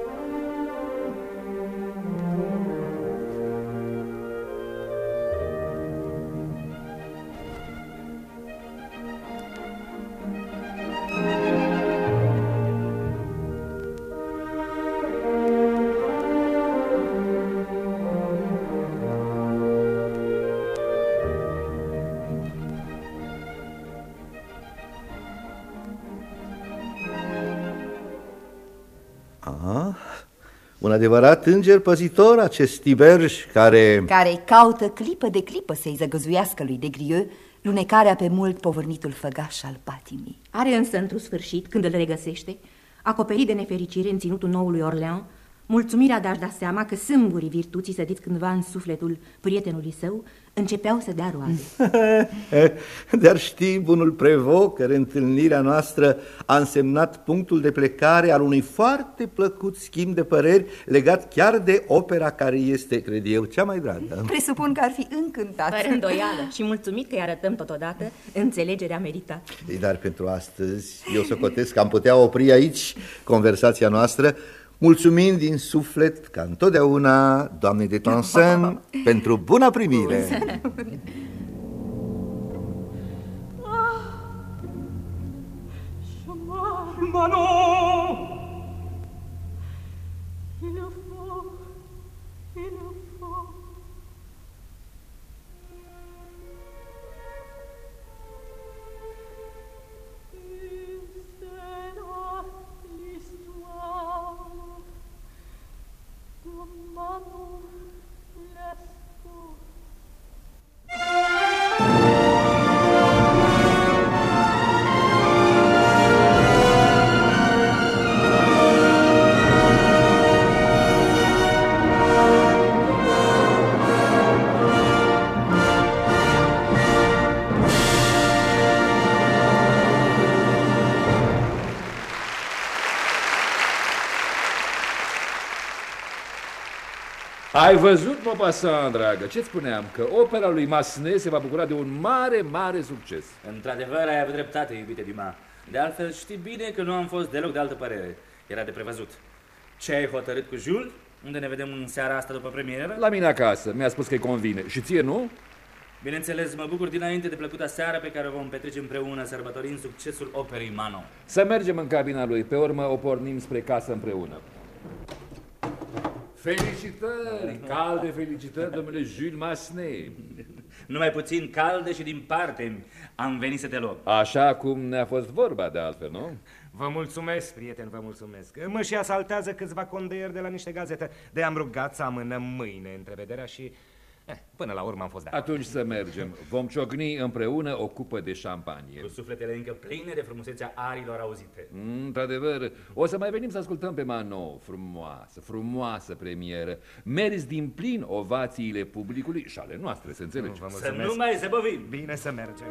Adevărat înger păzitor, acest tiberj care... Care caută clipă de clipă să-i zăgăzuiască lui de Grieu lunecarea pe mult povărnitul făgaș al patimii. Are însă într-un sfârșit, când îl regăsește, acoperit de nefericire în ținutul noului Orlean, mulțumirea de a-și da seama că sâmburii virtuții sădiți cândva în sufletul prietenului său începeau să dea roade. Dar știi, bunul prevo, că întâlnirea noastră a însemnat punctul de plecare al unui foarte plăcut schimb de păreri legat chiar de opera care este, cred eu, cea mai dragă. Presupun că ar fi încântat. Fără îndoială și mulțumit că îi arătăm totodată înțelegerea meritată. Ei, Dar pentru astăzi eu să cotesc că am putea opri aici conversația noastră Mulțumind din suflet, ca întotdeauna, doamnei de Tonsen, pentru bună primire. Manon Ai văzut, Maupassant, dragă? Ce spuneam? Că opera lui Massenet se va bucura de un mare, mare succes. Într-adevăr, ai avut dreptate, iubite Dima. De altfel, știi bine că nu am fost deloc de altă părere. Era de prevăzut. Ce ai hotărât cu Jules? Unde ne vedem în seara asta după premieră? La mine acasă. Mi-a spus că-i convine. Și ție, nu? Bineînțeles, mă bucur dinainte de plăcuta seară pe care o vom petrece împreună, sărbătorind succesul operei Manon. Să mergem în cabina lui. Pe urmă o pornim spre casă împreună. Felicitări! Calde felicitări, domnule Jules Massenet. Numai puțin calde și din parte am venit să te luăm. Așa cum ne-a fost vorba de altfel, nu? Vă mulțumesc, prieten, vă mulțumesc. Mă și asaltează câțiva condeieri de la niște gazete. De am rugat să amânăm mâine întrevederea și... Eh, până la urmă am fost de acord. Atunci să mergem. Vom ciocni împreună o cupă de șampanie. Cu sufletele încă pline de frumusețea arilor auzite. Mm, Într-adevăr, o să mai venim să ascultăm pe Manon. Frumoasă, frumoasă premieră. Meriți din plin ovațiile publicului și ale noastre, să înțelegi. Vă Să nu mai zăbovim! Bine să mergem.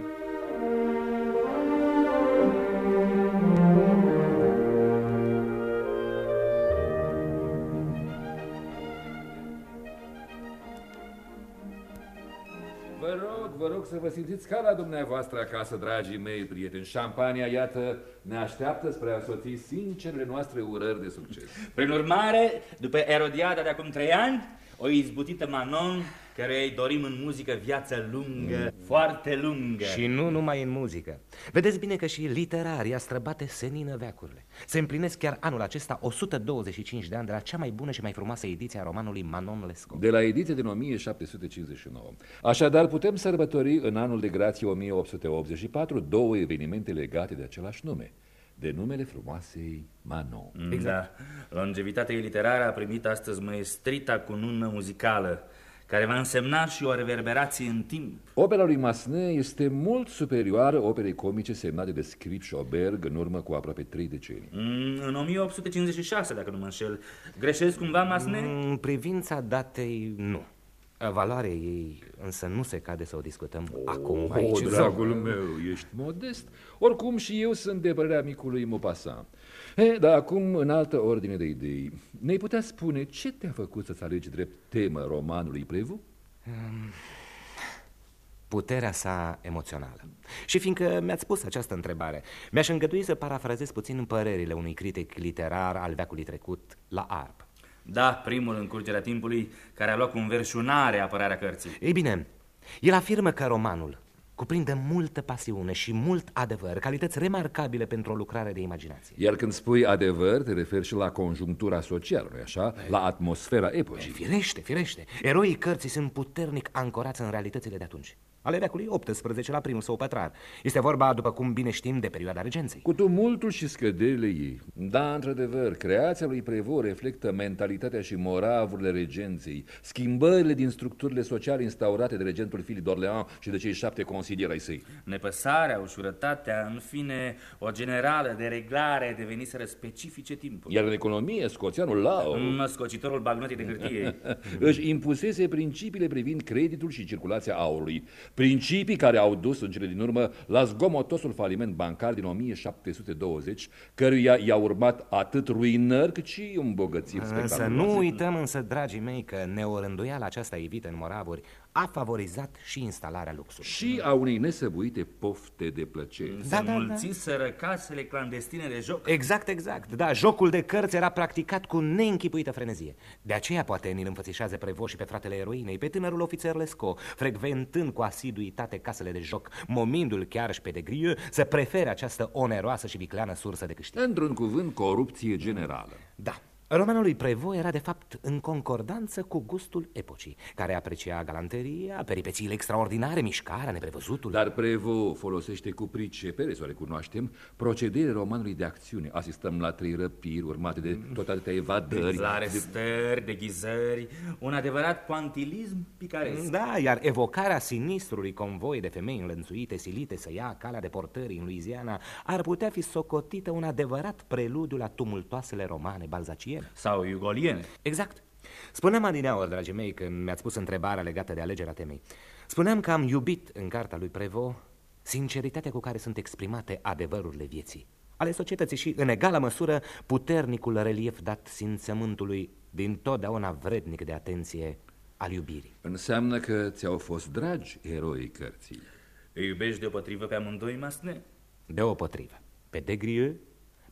Rog, vă rog să vă simțiți ca la dumneavoastră acasă, dragii mei prieteni. Șampania, iată, ne așteaptă spre a soți sincerele noastre urări de succes. Prin urmare, după Erodiada de acum trei ani, o izbutită Manon, care îi dorim în muzică viață lungă, foarte lungă. Și nu numai în muzică. Vedeți bine că și literaria străbate senină veacurile. Se împlinesc chiar anul acesta 125 de ani de la cea mai bună și mai frumoasă ediție a romanului Manon Lescaut. De la ediție din 1759. Așadar, putem sărbători în anul de grație 1884 două evenimente legate de același nume, de numele frumoasei Manon. Exact. Da. Longevitatea ei literară a primit astăzi maestrita cunună muzicală, care va însemna și o reverberație în timp. Opera lui Massenet este mult superioară operei comice semnate de Scrip și Oberg în urmă cu aproape trei decenii. Mm, În 1856, dacă nu mă înșel. Greșesc cumva, Masne? În privința datei, nu. Valoarea ei însă nu se cade să o discutăm oh, acum aici. O, în dragul zonă. meu, ești modest. Oricum și eu sunt de părerea micului Maupassant. He, dar acum, în altă ordine de idei, ne-ai putea spune ce te-a făcut să-ți alegi drept temă romanului Prevu? Um, Puterea sa emoțională. Și fiindcă mi-ați pus această întrebare, mi-aș îngădui să parafrazez puțin părerile unui critic literar al veacului trecut la Arp. Da, primul în curgerea timpului, care a luat cu înverșunare apărarea cărții. Ei bine, el afirmă că romanul cuprinde multă pasiune și mult adevăr, calități remarcabile pentru o lucrare de imaginație. Iar când spui adevăr, te referi și la conjunctura socială, nu așa? La atmosfera epocii. Firește, firește. Eroii cărții sunt puternic ancorați în realitățile de atunci. Ale veacului 18 la primul său pătrar. Este vorba, după cum bine știm, de perioada regenței. Cu tumultul și scăderile ei. Da, într-adevăr, creația lui Prevo reflectă mentalitatea și moravurile regenței, schimbările din structurile sociale instaurate de regentul Filip d'Orléans și de cei șapte consilieri ai săi. Nepăsarea, ușurătatea, în fine, o generală de reglare deveniseră specifice timpului. Iar în economie, scoțianul Lau... Un scocitorul bagnotii de hârtie. își impusese principiile privind creditul și circulația aurului. Principii care au dus în cele din urmă la zgomotosul faliment bancar din 1720, căruia i-a urmat atât ruinări cât și îmbogățiri Să spectaculoase. nu uităm însă, dragii mei, că neorânduiala aceasta evită în moravuri a favorizat și instalarea luxului. Și a unei nesăbuite pofte de plăcere. Se înmulțiseră casele clandestine de joc. Exact, exact. Da, jocul de cărți era practicat cu neînchipuită frenezie. De aceea poate ni-l înfățișează prevoși pe fratele eroinei, pe tânărul ofițer Lesco, frecventând cu asiduitate casele de joc, momindu-l chiar și pe de Grieu să prefere această oneroasă și vicleană sursă de câștig. Într-un cuvânt, corupție generală. Da. Romanul lui Prevo era de fapt în concordanță cu gustul epocii, care aprecia galanteria, peripețiile extraordinare, mișcarea, neprevăzutul. Dar Prevo folosește cu pricepere, să o recunoaștem, procedele romanului de acțiune. Asistăm la trei răpiri urmate de tot atâtea evadări. De arestări, de ghizări, un adevărat poantilism picaresc. Da, iar evocarea sinistrului convoi de femei înlănțuite, silite să ia calea deportării în Louisiana, ar putea fi socotită un adevărat preludiu la tumultoasele romane balzaciene. Sau iugoliene. Exact. Spuneam adineaori, dragii mei, când mi-ați pus întrebarea legată de alegerea temei. Spuneam că am iubit în cartea lui Prevo sinceritatea cu care sunt exprimate adevărurile vieții, ale societății și, în egală măsură, puternicul relief dat simțământului din totdeauna vrednic de atenție al iubirii. Înseamnă că ți-au fost dragi eroii cărții. Îi iubești deopotrivă pe amândoi, Masne? Deopotrivă. Pe Degrieu,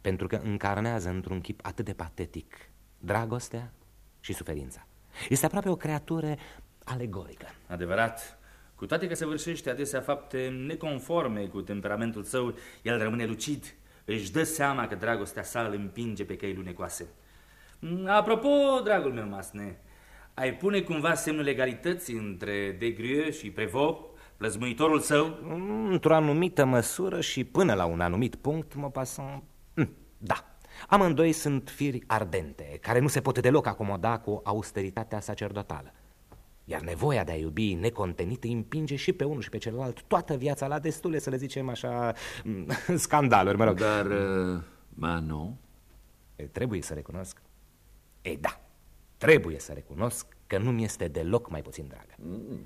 pentru că încarnează într-un chip atât de patetic dragostea și suferința. Este aproape o creatură alegorică. Adevărat. Cu toate că săvârșește adesea fapte neconforme cu temperamentul său, el rămâne lucid. Își dă seama că dragostea sa îl împinge pe căi lunecoase. Mm, Apropo, dragul meu, Masne, ai pune cumva semnul legalității între Degrieu și Prevot, plăzmuitorul său? Într-o anumită măsură și până la un anumit punct, mă pasăm... Da, amândoi sunt firi ardente, care nu se pot deloc acomoda cu austeritatea sacerdotală. Iar nevoia de a iubi necontenit îi împinge și pe unul și pe celălalt toată viața la destule, să le zicem așa, scandaluri, mă rog. Dar, uh, Manon? E, trebuie să recunosc. E, da, trebuie să recunosc că nu mi este deloc mai puțin dragă. Mm,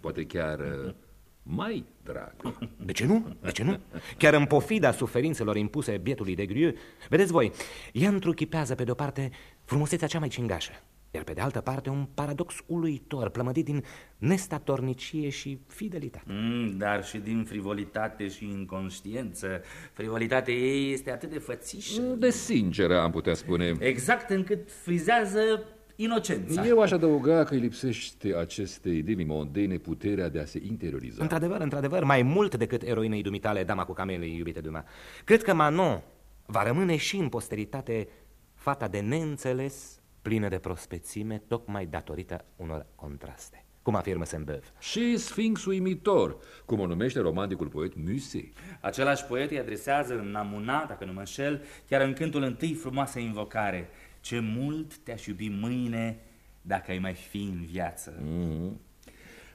poate chiar uh, mai drag. De ce nu? De ce nu? Chiar în pofida suferințelor impuse bietului de Grieu, vedeți voi, ea întruchipează pe de-o parte frumusețea cea mai cingașă, iar pe de altă parte un paradox uluitor, plămădit din nestatornicie și fidelitate. Mm, dar și din frivolitate și inconștiență. Frivolitatea ei este atât de fățișă. De sinceră, am putea spune. Exact încât frizează inocența. Eu aș adăuga că îi lipsește acestei idei mondene puterea de a se interioriza. Într-adevăr, într-adevăr, mai mult decât eroinei dumitale, dama cu camelei, iubite Duma. Cred că Manon va rămâne și în posteritate fata de neînțeles, plină de prospețime, tocmai datorită unor contraste. Cum afirmă Sembev. Și Sfinx uimitor, cum o numește romanticul poet Musset. Același poet îi adresează în Namuna, dacă nu mă înșel, chiar în cântul întâi frumoasă invocare. Ce mult te-aș iubi mâine dacă ai mai fi în viață. Mm-hmm.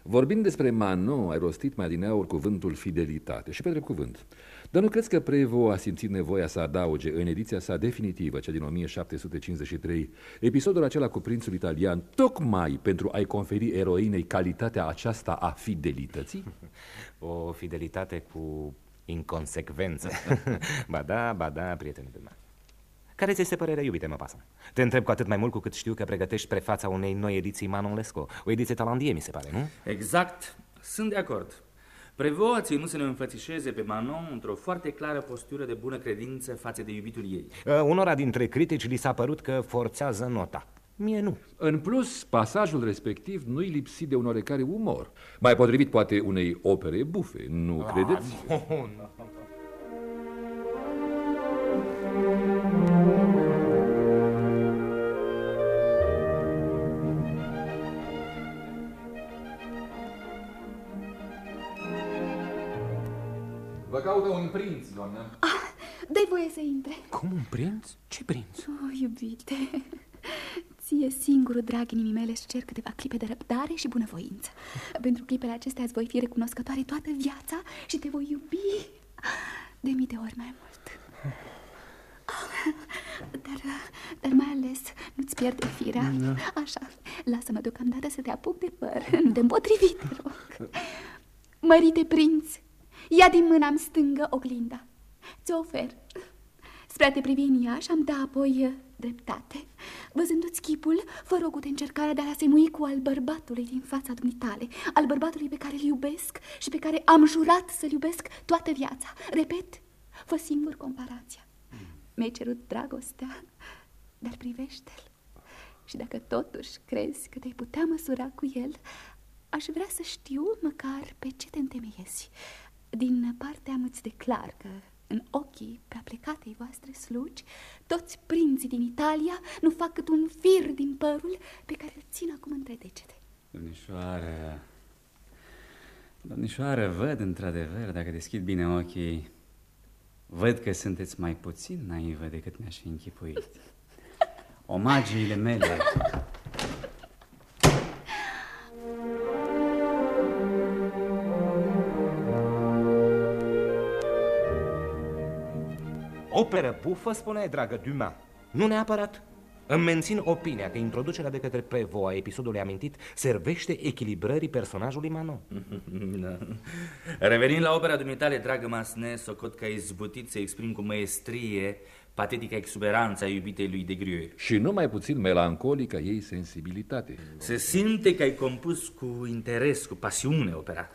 Vorbind despre Manon, ai rostit mai adineauri cuvântul fidelitate și pe drept cuvânt. Dar nu crezi că Prevo a simțit nevoia să adauge în ediția sa definitivă, cea din 1753, episodul acela cu prințul italian, tocmai pentru a-i conferi eroinei calitatea aceasta a fidelității? O fidelitate cu inconsecvență. ba da, ba da, prietenul meu. Care ți este părerea, iubite, mă pasă? Te întreb cu atât mai mult cu cât știu că pregătești prefața unei noi ediții Manon Lescaut. O ediție talandie, mi se pare, nu? Exact. Sunt de acord. Prevo a ținut să ne înfățișeze pe Manon într-o foarte clară postură de bună credință față de iubitul ei. Uh, unora dintre critici li s-a părut că forțează nota. Mie nu. În plus, pasajul respectiv nu-i lipsit de un oarecare umor. Mai potrivit poate unei opere bufe, nu Ah, credeți? nu, nu. Caută un prinț, doamnă. Ah, dă voie să intre. Cum un prinț? Ce prinț? Oh, iubite, ție singurul, drag inimii mele, își cer câteva clipe de răbdare și bunăvoință. Pentru clipele acestea îți voi fi recunoscătoare toată viața și te voi iubi de mii de ori mai mult. Dar, dar mai ales nu-ți pierde firea. Da. Așa, lasă-mă deocamdată să te apuc de păr. Nu te împotrivit, te rog. Mărite prinț, ia din mâna-mi stângă oglinda. Ți-o ofer. Spre a te privi în ea și am da apoi eh, dreptate. Văzându-ți chipul, fă rogul de încercarea de a semui cu al bărbatului din fața dumitale, al bărbatului pe care îl iubesc și pe care am jurat să-l iubesc toată viața. Repet, fă singur comparația. Mi-ai cerut dragostea, dar privește-l. Și dacă totuși crezi că te-ai putea măsura cu el, aș vrea să știu măcar pe ce te întemeiezi. Din partea am îți declar că în ochii pe aplecatei voastre slugi, toți prinții din Italia nu fac cât un fir din părul pe care îl țin acum între degete. Domnișoară, domnișoară, văd într-adevăr, dacă deschid bine ochii, văd că sunteți mai puțin naivă decât mi-aș fi închipuit. Omagiile mele Operă pufă, spune dragă Dumas. Nu neapărat. Îmi mențin opinia că introducerea de către Prevo a episodului amintit servește echilibrării personajului Manon. da. Revenind la opera dumitale, dragă Masne, socot că ai zbutit să exprim cu măestrie patetica exuberanță a iubitei lui de Grieu. Și nu mai puțin melancolică ei sensibilitate. Se simte că ai compus cu interes, cu pasiune opera.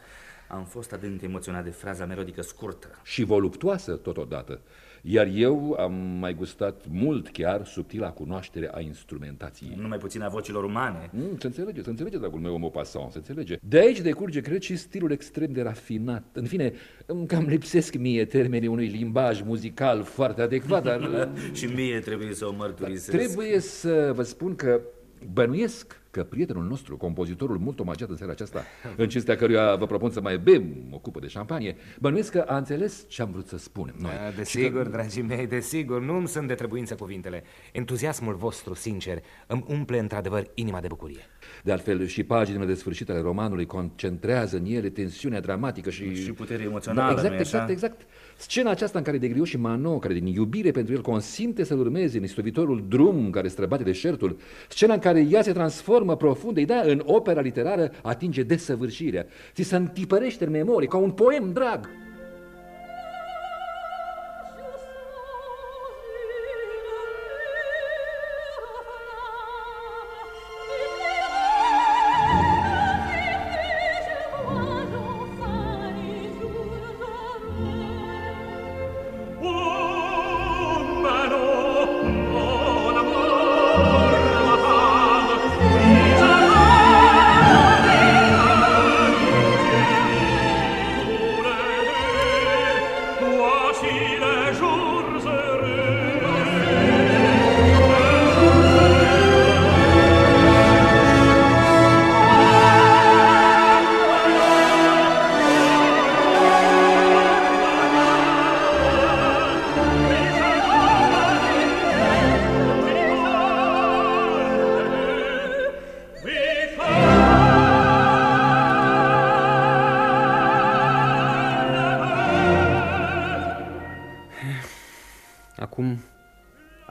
Am fost adânc emoționat de fraza melodică scurtă. Și voluptoasă totodată. Iar eu am mai gustat mult chiar subtila cunoaștere a instrumentației. Nu mai puțin a vocilor umane. Mm, se înțelege, se înțelege, dragul meu, Maupassant, se înțelege. De aici decurge, cred, și stilul extrem de rafinat. În fine, îmi cam lipsesc mie termenii unui limbaj muzical foarte adecvat, dar... și mie trebuie să o mărturisesc. Trebuie să vă spun că bănuiesc că prietenul nostru, compozitorul mult omagiat în seara aceasta, în cinstea căruia vă propun să mai bem o cupă de șampanie, bănuiesc că a înțeles ce am vrut să spunem noi. Da, Și desigur, că- dragii mei, desigur, nu-mi sunt de trebuință cuvintele. Entuziasmul vostru, sincer, îmi umple într-adevăr inima de bucurie. De altfel, și paginile de sfârșit ale romanului concentrează în ele tensiunea dramatică și... Și putere emoțională, Da, exact, nu-i exact, așa? exact. Scena aceasta în care Degrio și Mano, care din iubire pentru el consimte să-l urmeze în istovitorul drum care străbate deșertul, scena în care ea se transformă profund, de ideea în opera literară atinge desăvârșirea. Ți se întipărește în memorie ca un poem drag.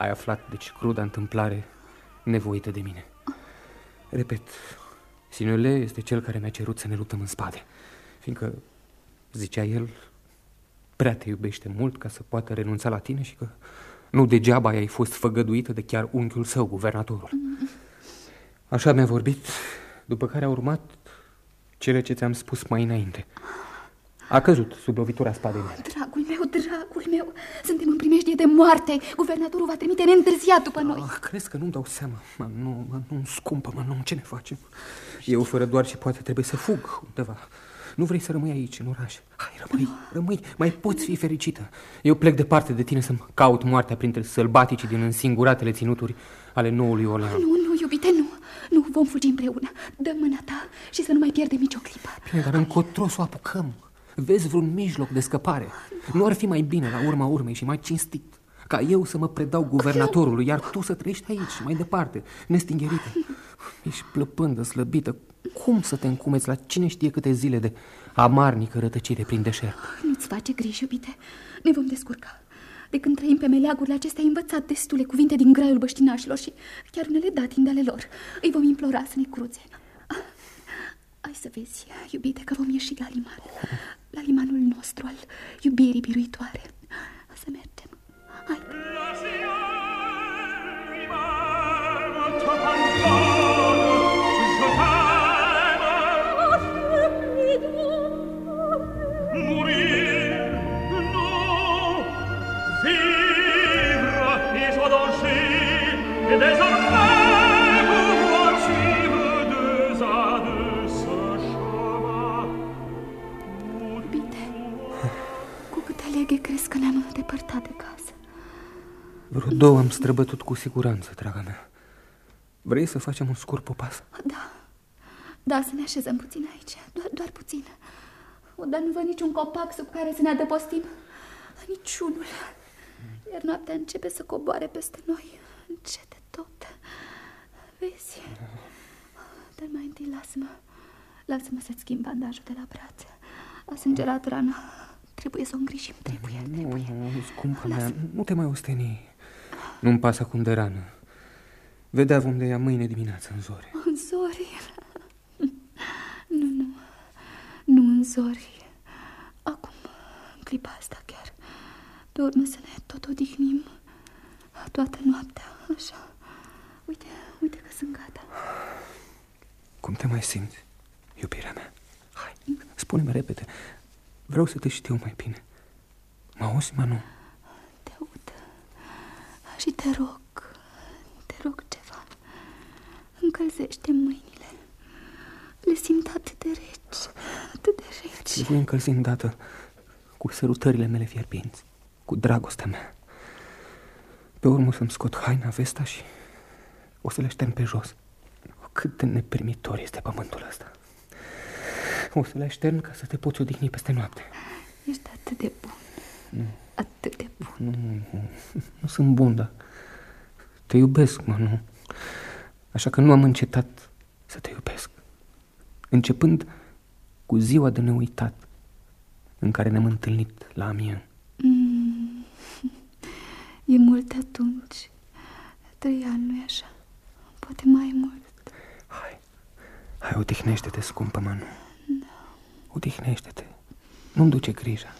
Ai aflat deci cruda întâmplare nevoită de mine. Repet, Sinele este cel care mi-a cerut să ne luptăm în spade, fiindcă, zicea el, prea te iubește mult ca să poată renunța la tine și că nu degeaba ai fost făgăduită de chiar unchiul său, guvernatorul. Așa mi-a vorbit, după care a urmat cele ce ți-am spus mai înainte. A căzut sub lovitura spadei mele. Dragul meu, dragul meu, suntem în primejdie de moarte. Guvernatorul va trimite neîntârziat după noi. Ah, crezi că nu-mi dau seama? Mă, nu, mă, nu, scumpă, mă, nu, ce ne facem? Eu fără doar și poate trebuie să fug undeva. Nu vrei să rămâi aici, în oraș? Hai, rămâi, rămâi, mai poți fi fericită. Eu plec departe de tine să-mi caut moartea printre sălbaticii din însinguratele ținuturi ale noului Orlean. Nu, nu, iubite, nu. Nu, vom fugi împreună. Dă mâna ta și să nu mai pierdem nicio clipă. Bine, dar încotro să o apucăm. Vezi vreun mijloc de scăpare? Nu ar fi mai bine la urma urmei și mai cinstit ca eu să mă predau guvernatorului, iar tu să trăiești aici, mai departe, nestingherită. Ești plăpândă, slăbită. Cum să te încumeți la cine știe câte zile de amarnică rătăcire prin deșert? Nu-ți face griji, iubite. Ne vom descurca. De când trăim pe meleagurile acestea, ai învățat destule cuvinte din graiul băștinașilor și chiar unele datinde ale lor. Îi vom implora să ne cruțe. Ai să vezi, iubite, că vom ieși la liman. La limanul nostru al iubirii biruitoare. Să mergem. Hai. Două am străbătut cu siguranță, draga mea. Vrei să facem un scurt popas? Da. Da, să ne așezăm puțin aici. Doar, doar puțin. O, dar nu văd niciun copac sub care să ne adăpostim. Niciunul. Iar noaptea începe să coboare peste noi. Încet de tot. Vezi? Dar mai întâi lasă-mă. Lasă-mă să-ți schimb bandajul de la brațe. A sângerat rana. Trebuie să o îngrijim, trebuie, nu, trebuie. Nu, scumpă mea, nu te mai osteni. Nu-mi pasă acum de rană. Vedea vom de ea mâine dimineață în zori. În zori? Nu, nu. Nu în zori. Acum, în clipa asta chiar. Pe urmă să ne tot odihnim. Toată noaptea, așa. Uite, uite că sunt gata. Cum te mai simți, iubirea mea? Hai, spune-mi repede. Vreau să te știu mai bine. Mă auzi, Manu? Te aud. Și te rog, te rog ceva. Încălzește mâinile. Le simt atât de reci, atât de reci. Le voi încălzi îndată cu sărutările mele fierbinți, cu dragostea mea. Pe urmă să-mi scot haina, vesta și o să le șterg pe jos. Cât de neprimitor este pământul ăsta. O să le aștern ca să te poți odihni peste noapte. Ești atât de bun. Nu. Atât de bun. Nu, nu, nu. Nu sunt bun, dar te iubesc, mă, nu. Așa că nu am încetat să te iubesc. Începând cu ziua de neuitat în care ne-am întâlnit la Amiens. Mm. E mult atunci. Trei ani, nu-i așa? Poate mai mult. Hai, hai, odihnește-te, scumpă Manu. Da. Odihnește-te. Nu-mi duce grija.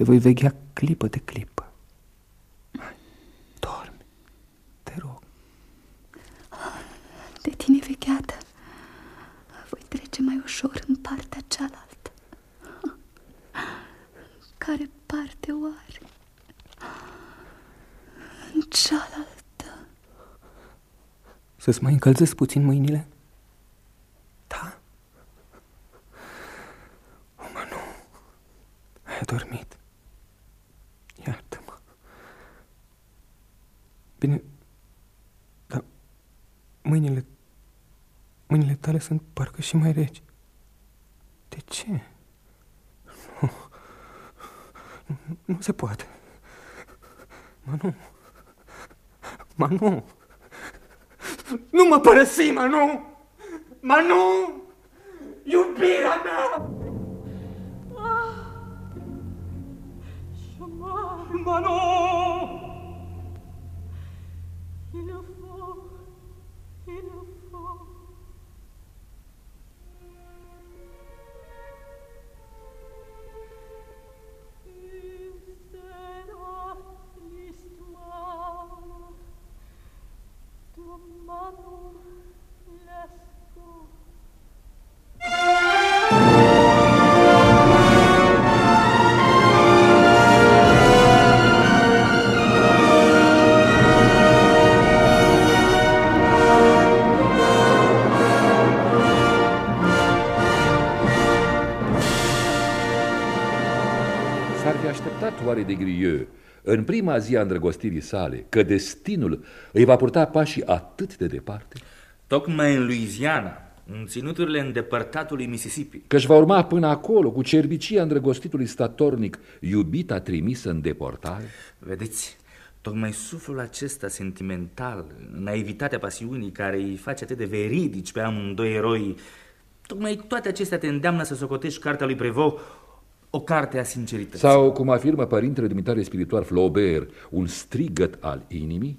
Te voi veghea clipă de clipă. Hai, dormi. Te rog. De tine vegheată voi trece mai ușor în partea cealaltă. Care parte oare? În cealaltă. Să-ți mai încălzesc puțin mâinile? Da? O, mă, nu. Ai adormit. Iartă-mă. Bine, dar mâinile, mâinile tale sunt parcă și mai reci. De ce? Nu, nu, nu se poate. Manu, Manu, nu mă părăsi, Manu! Manu! Iubirea mea! Manon Il așteptat oare de Grieux, în prima zi a îndrăgostirii sale, că destinul îi va purta pașii atât de departe? Tocmai în Louisiana, în ținuturile îndepărtatului Mississippi. Că își va urma până acolo, cu cerbicia îndrăgostitului statornic, iubita trimisă în deportare? Vedeți, tocmai suflul acesta sentimental, naivitatea pasiunii care îi face atât de veridici pe amândoi eroi, tocmai toate acestea te îndeamnă să socotești cartea lui Prevot o carte a sincerității. Sau, cum afirmă părintele dumitare spiritual Flaubert, un strigăt al inimii?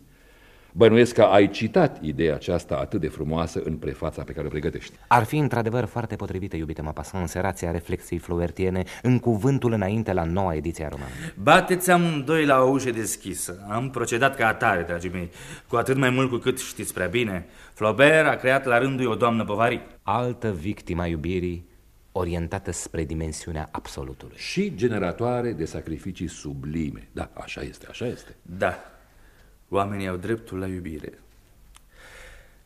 Bănuiesc că ai citat ideea aceasta atât de frumoasă în prefața pe care o pregătești. Ar fi într-adevăr foarte potrivită, iubite mă pasă, serația reflexiei flovertiene în cuvântul înainte la noua ediție a romanului. Bateți amândoi la o ușă deschisă. Am procedat ca atare, dragii mei. Cu atât mai mult cu cât știți prea bine. Flaubert a creat la rândul o doamnă Bovary. Altă victima iubirii orientată spre dimensiunea absolutului. Și generatoare de sacrificii sublime. Da, așa este, așa este. Da, oamenii au dreptul la iubire.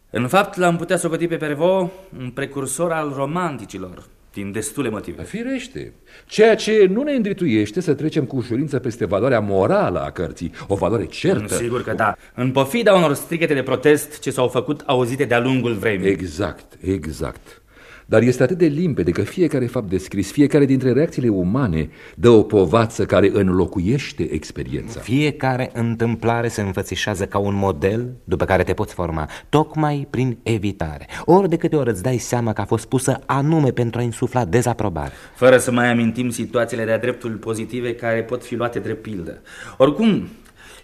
În fapt, l-am putea socoti pe Pervo un precursor al romanticilor, din destule motive. Firește. Ceea ce nu ne îndrituiește să trecem cu ușurință peste valoarea morală a cărții, o valoare certă. Sigur că da. În pofida unor strigete de protest ce s-au făcut auzite de-a lungul vremii. Exact, exact. Dar este atât de limpede că fiecare fapt descris, fiecare dintre reacțiile umane dă o povață care înlocuiește experiența. Fiecare întâmplare se înfățișează ca un model după care te poți forma, tocmai prin evitare. Ori de câte ori îți dai seama că a fost pusă anume pentru a insufla dezaprobare. Fără să mai amintim situațiile de-a dreptul pozitive care pot fi luate drept pildă. Oricum,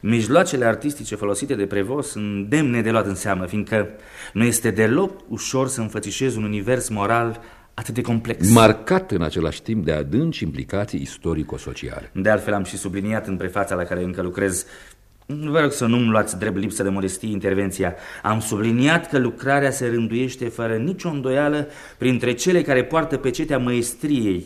Mijloacele artistice folosite de Prevos sunt demne de luat în seamă, fiindcă nu este deloc ușor să înfățișezi un univers moral atât de complex. Marcat în același timp de adânci implicații istorico-sociale. De altfel am și subliniat în prefața la care încă lucrez Vă rog să nu-mi luați drept lipsă de modestie intervenția. Am subliniat că lucrarea se rânduiește fără nicio îndoială printre cele care poartă pecetea măestriei,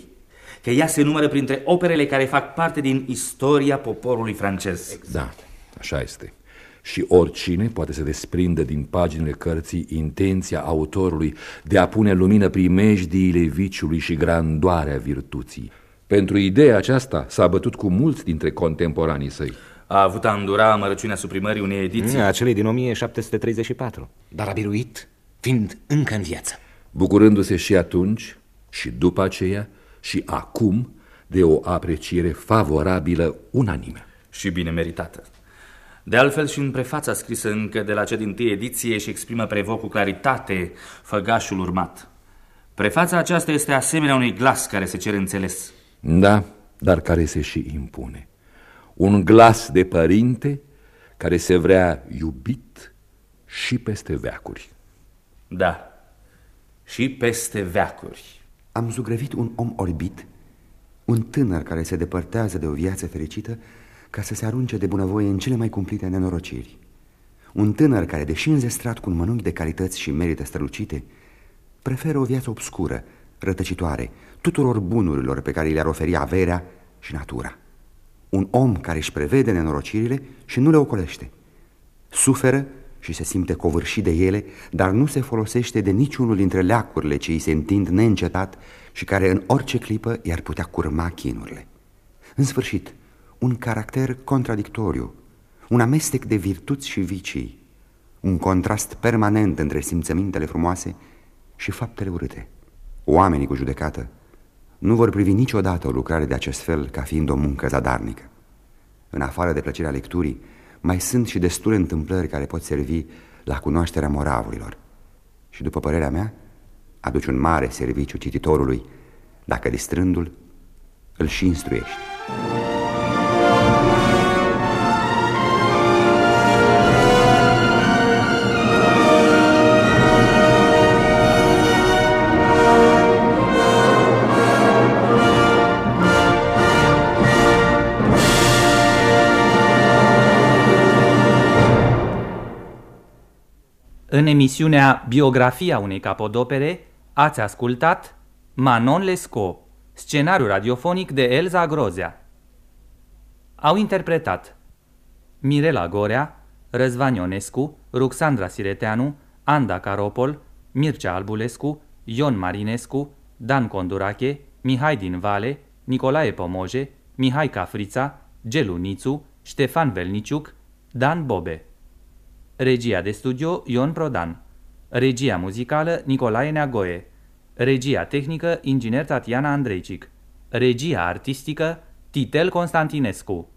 că ea se numără printre operele care fac parte din istoria poporului francez. Exact. Da. Așa este. Și oricine poate să desprindă din paginile cărții intenția autorului de a pune lumină primejdiile viciului și grandoarea virtuții. Pentru ideea aceasta s-a bătut cu mulți dintre contemporanii săi. A avut a îndura amărăciunea suprimării unei ediții? Mm, acelei din 1734, dar a biruit, fiind încă în viață. Bucurându-se și atunci, și după aceea, și acum, de o apreciere favorabilă unanimă. Și bine meritată. De altfel și în prefața scrisă încă de la cea din tâi ediție și exprimă prevoc cu claritate făgașul urmat. Prefața aceasta este asemenea unui glas care se cere înțeles. Da, dar care se și impune. Un glas de părinte care se vrea iubit și peste veacuri. Da, și peste veacuri. Am zugrăvit un om orbit, un tânăr care se depărtează de o viață fericită ca să se arunce de bunăvoie în cele mai cumplite nenorociri. Un tânăr care, deși înzestrat cu un mănunchi de calități și merite strălucite, preferă o viață obscură, rătăcitoare, tuturor bunurilor pe care le-ar oferi averea și natura. Un om care își prevede nenorocirile și nu le ocolește. Suferă și se simte covârșit de ele, dar nu se folosește de niciunul dintre leacurile ce îi se întind neîncetat și care în orice clipă i-ar putea curma chinurile. În sfârșit, un caracter contradictoriu, un amestec de virtuți și vicii, un contrast permanent între simțămintele frumoase și faptele urâte. Oamenii cu judecată nu vor privi niciodată o lucrare de acest fel ca fiind o muncă zadarnică. În afară de plăcerea lecturii, mai sunt și destule întâmplări care pot servi la cunoașterea moravurilor. Și după părerea mea, aduci un mare serviciu cititorului dacă distrându-l îl și instruiești. În emisiunea Biografia unei capodopere ați ascultat Manon Lescaut, scenariu radiofonic de Elza Grozea. Au interpretat Mirela Gorea, Răzvan Ionescu, Ruxandra Sireteanu, Anda Caropol, Mircea Albulescu, Ion Marinescu, Dan Condurache, Mihai din Vale, Nicolae Pomoje, Mihai Cafrița, Gelu Nițu, Ștefan Velniciuc, Dan Bobe. Regia de studio Ion Prodan. Regia muzicală Nicolae Neagoe. Regia tehnică inginer Tatiana Andreicic Regia artistică Titel Constantinescu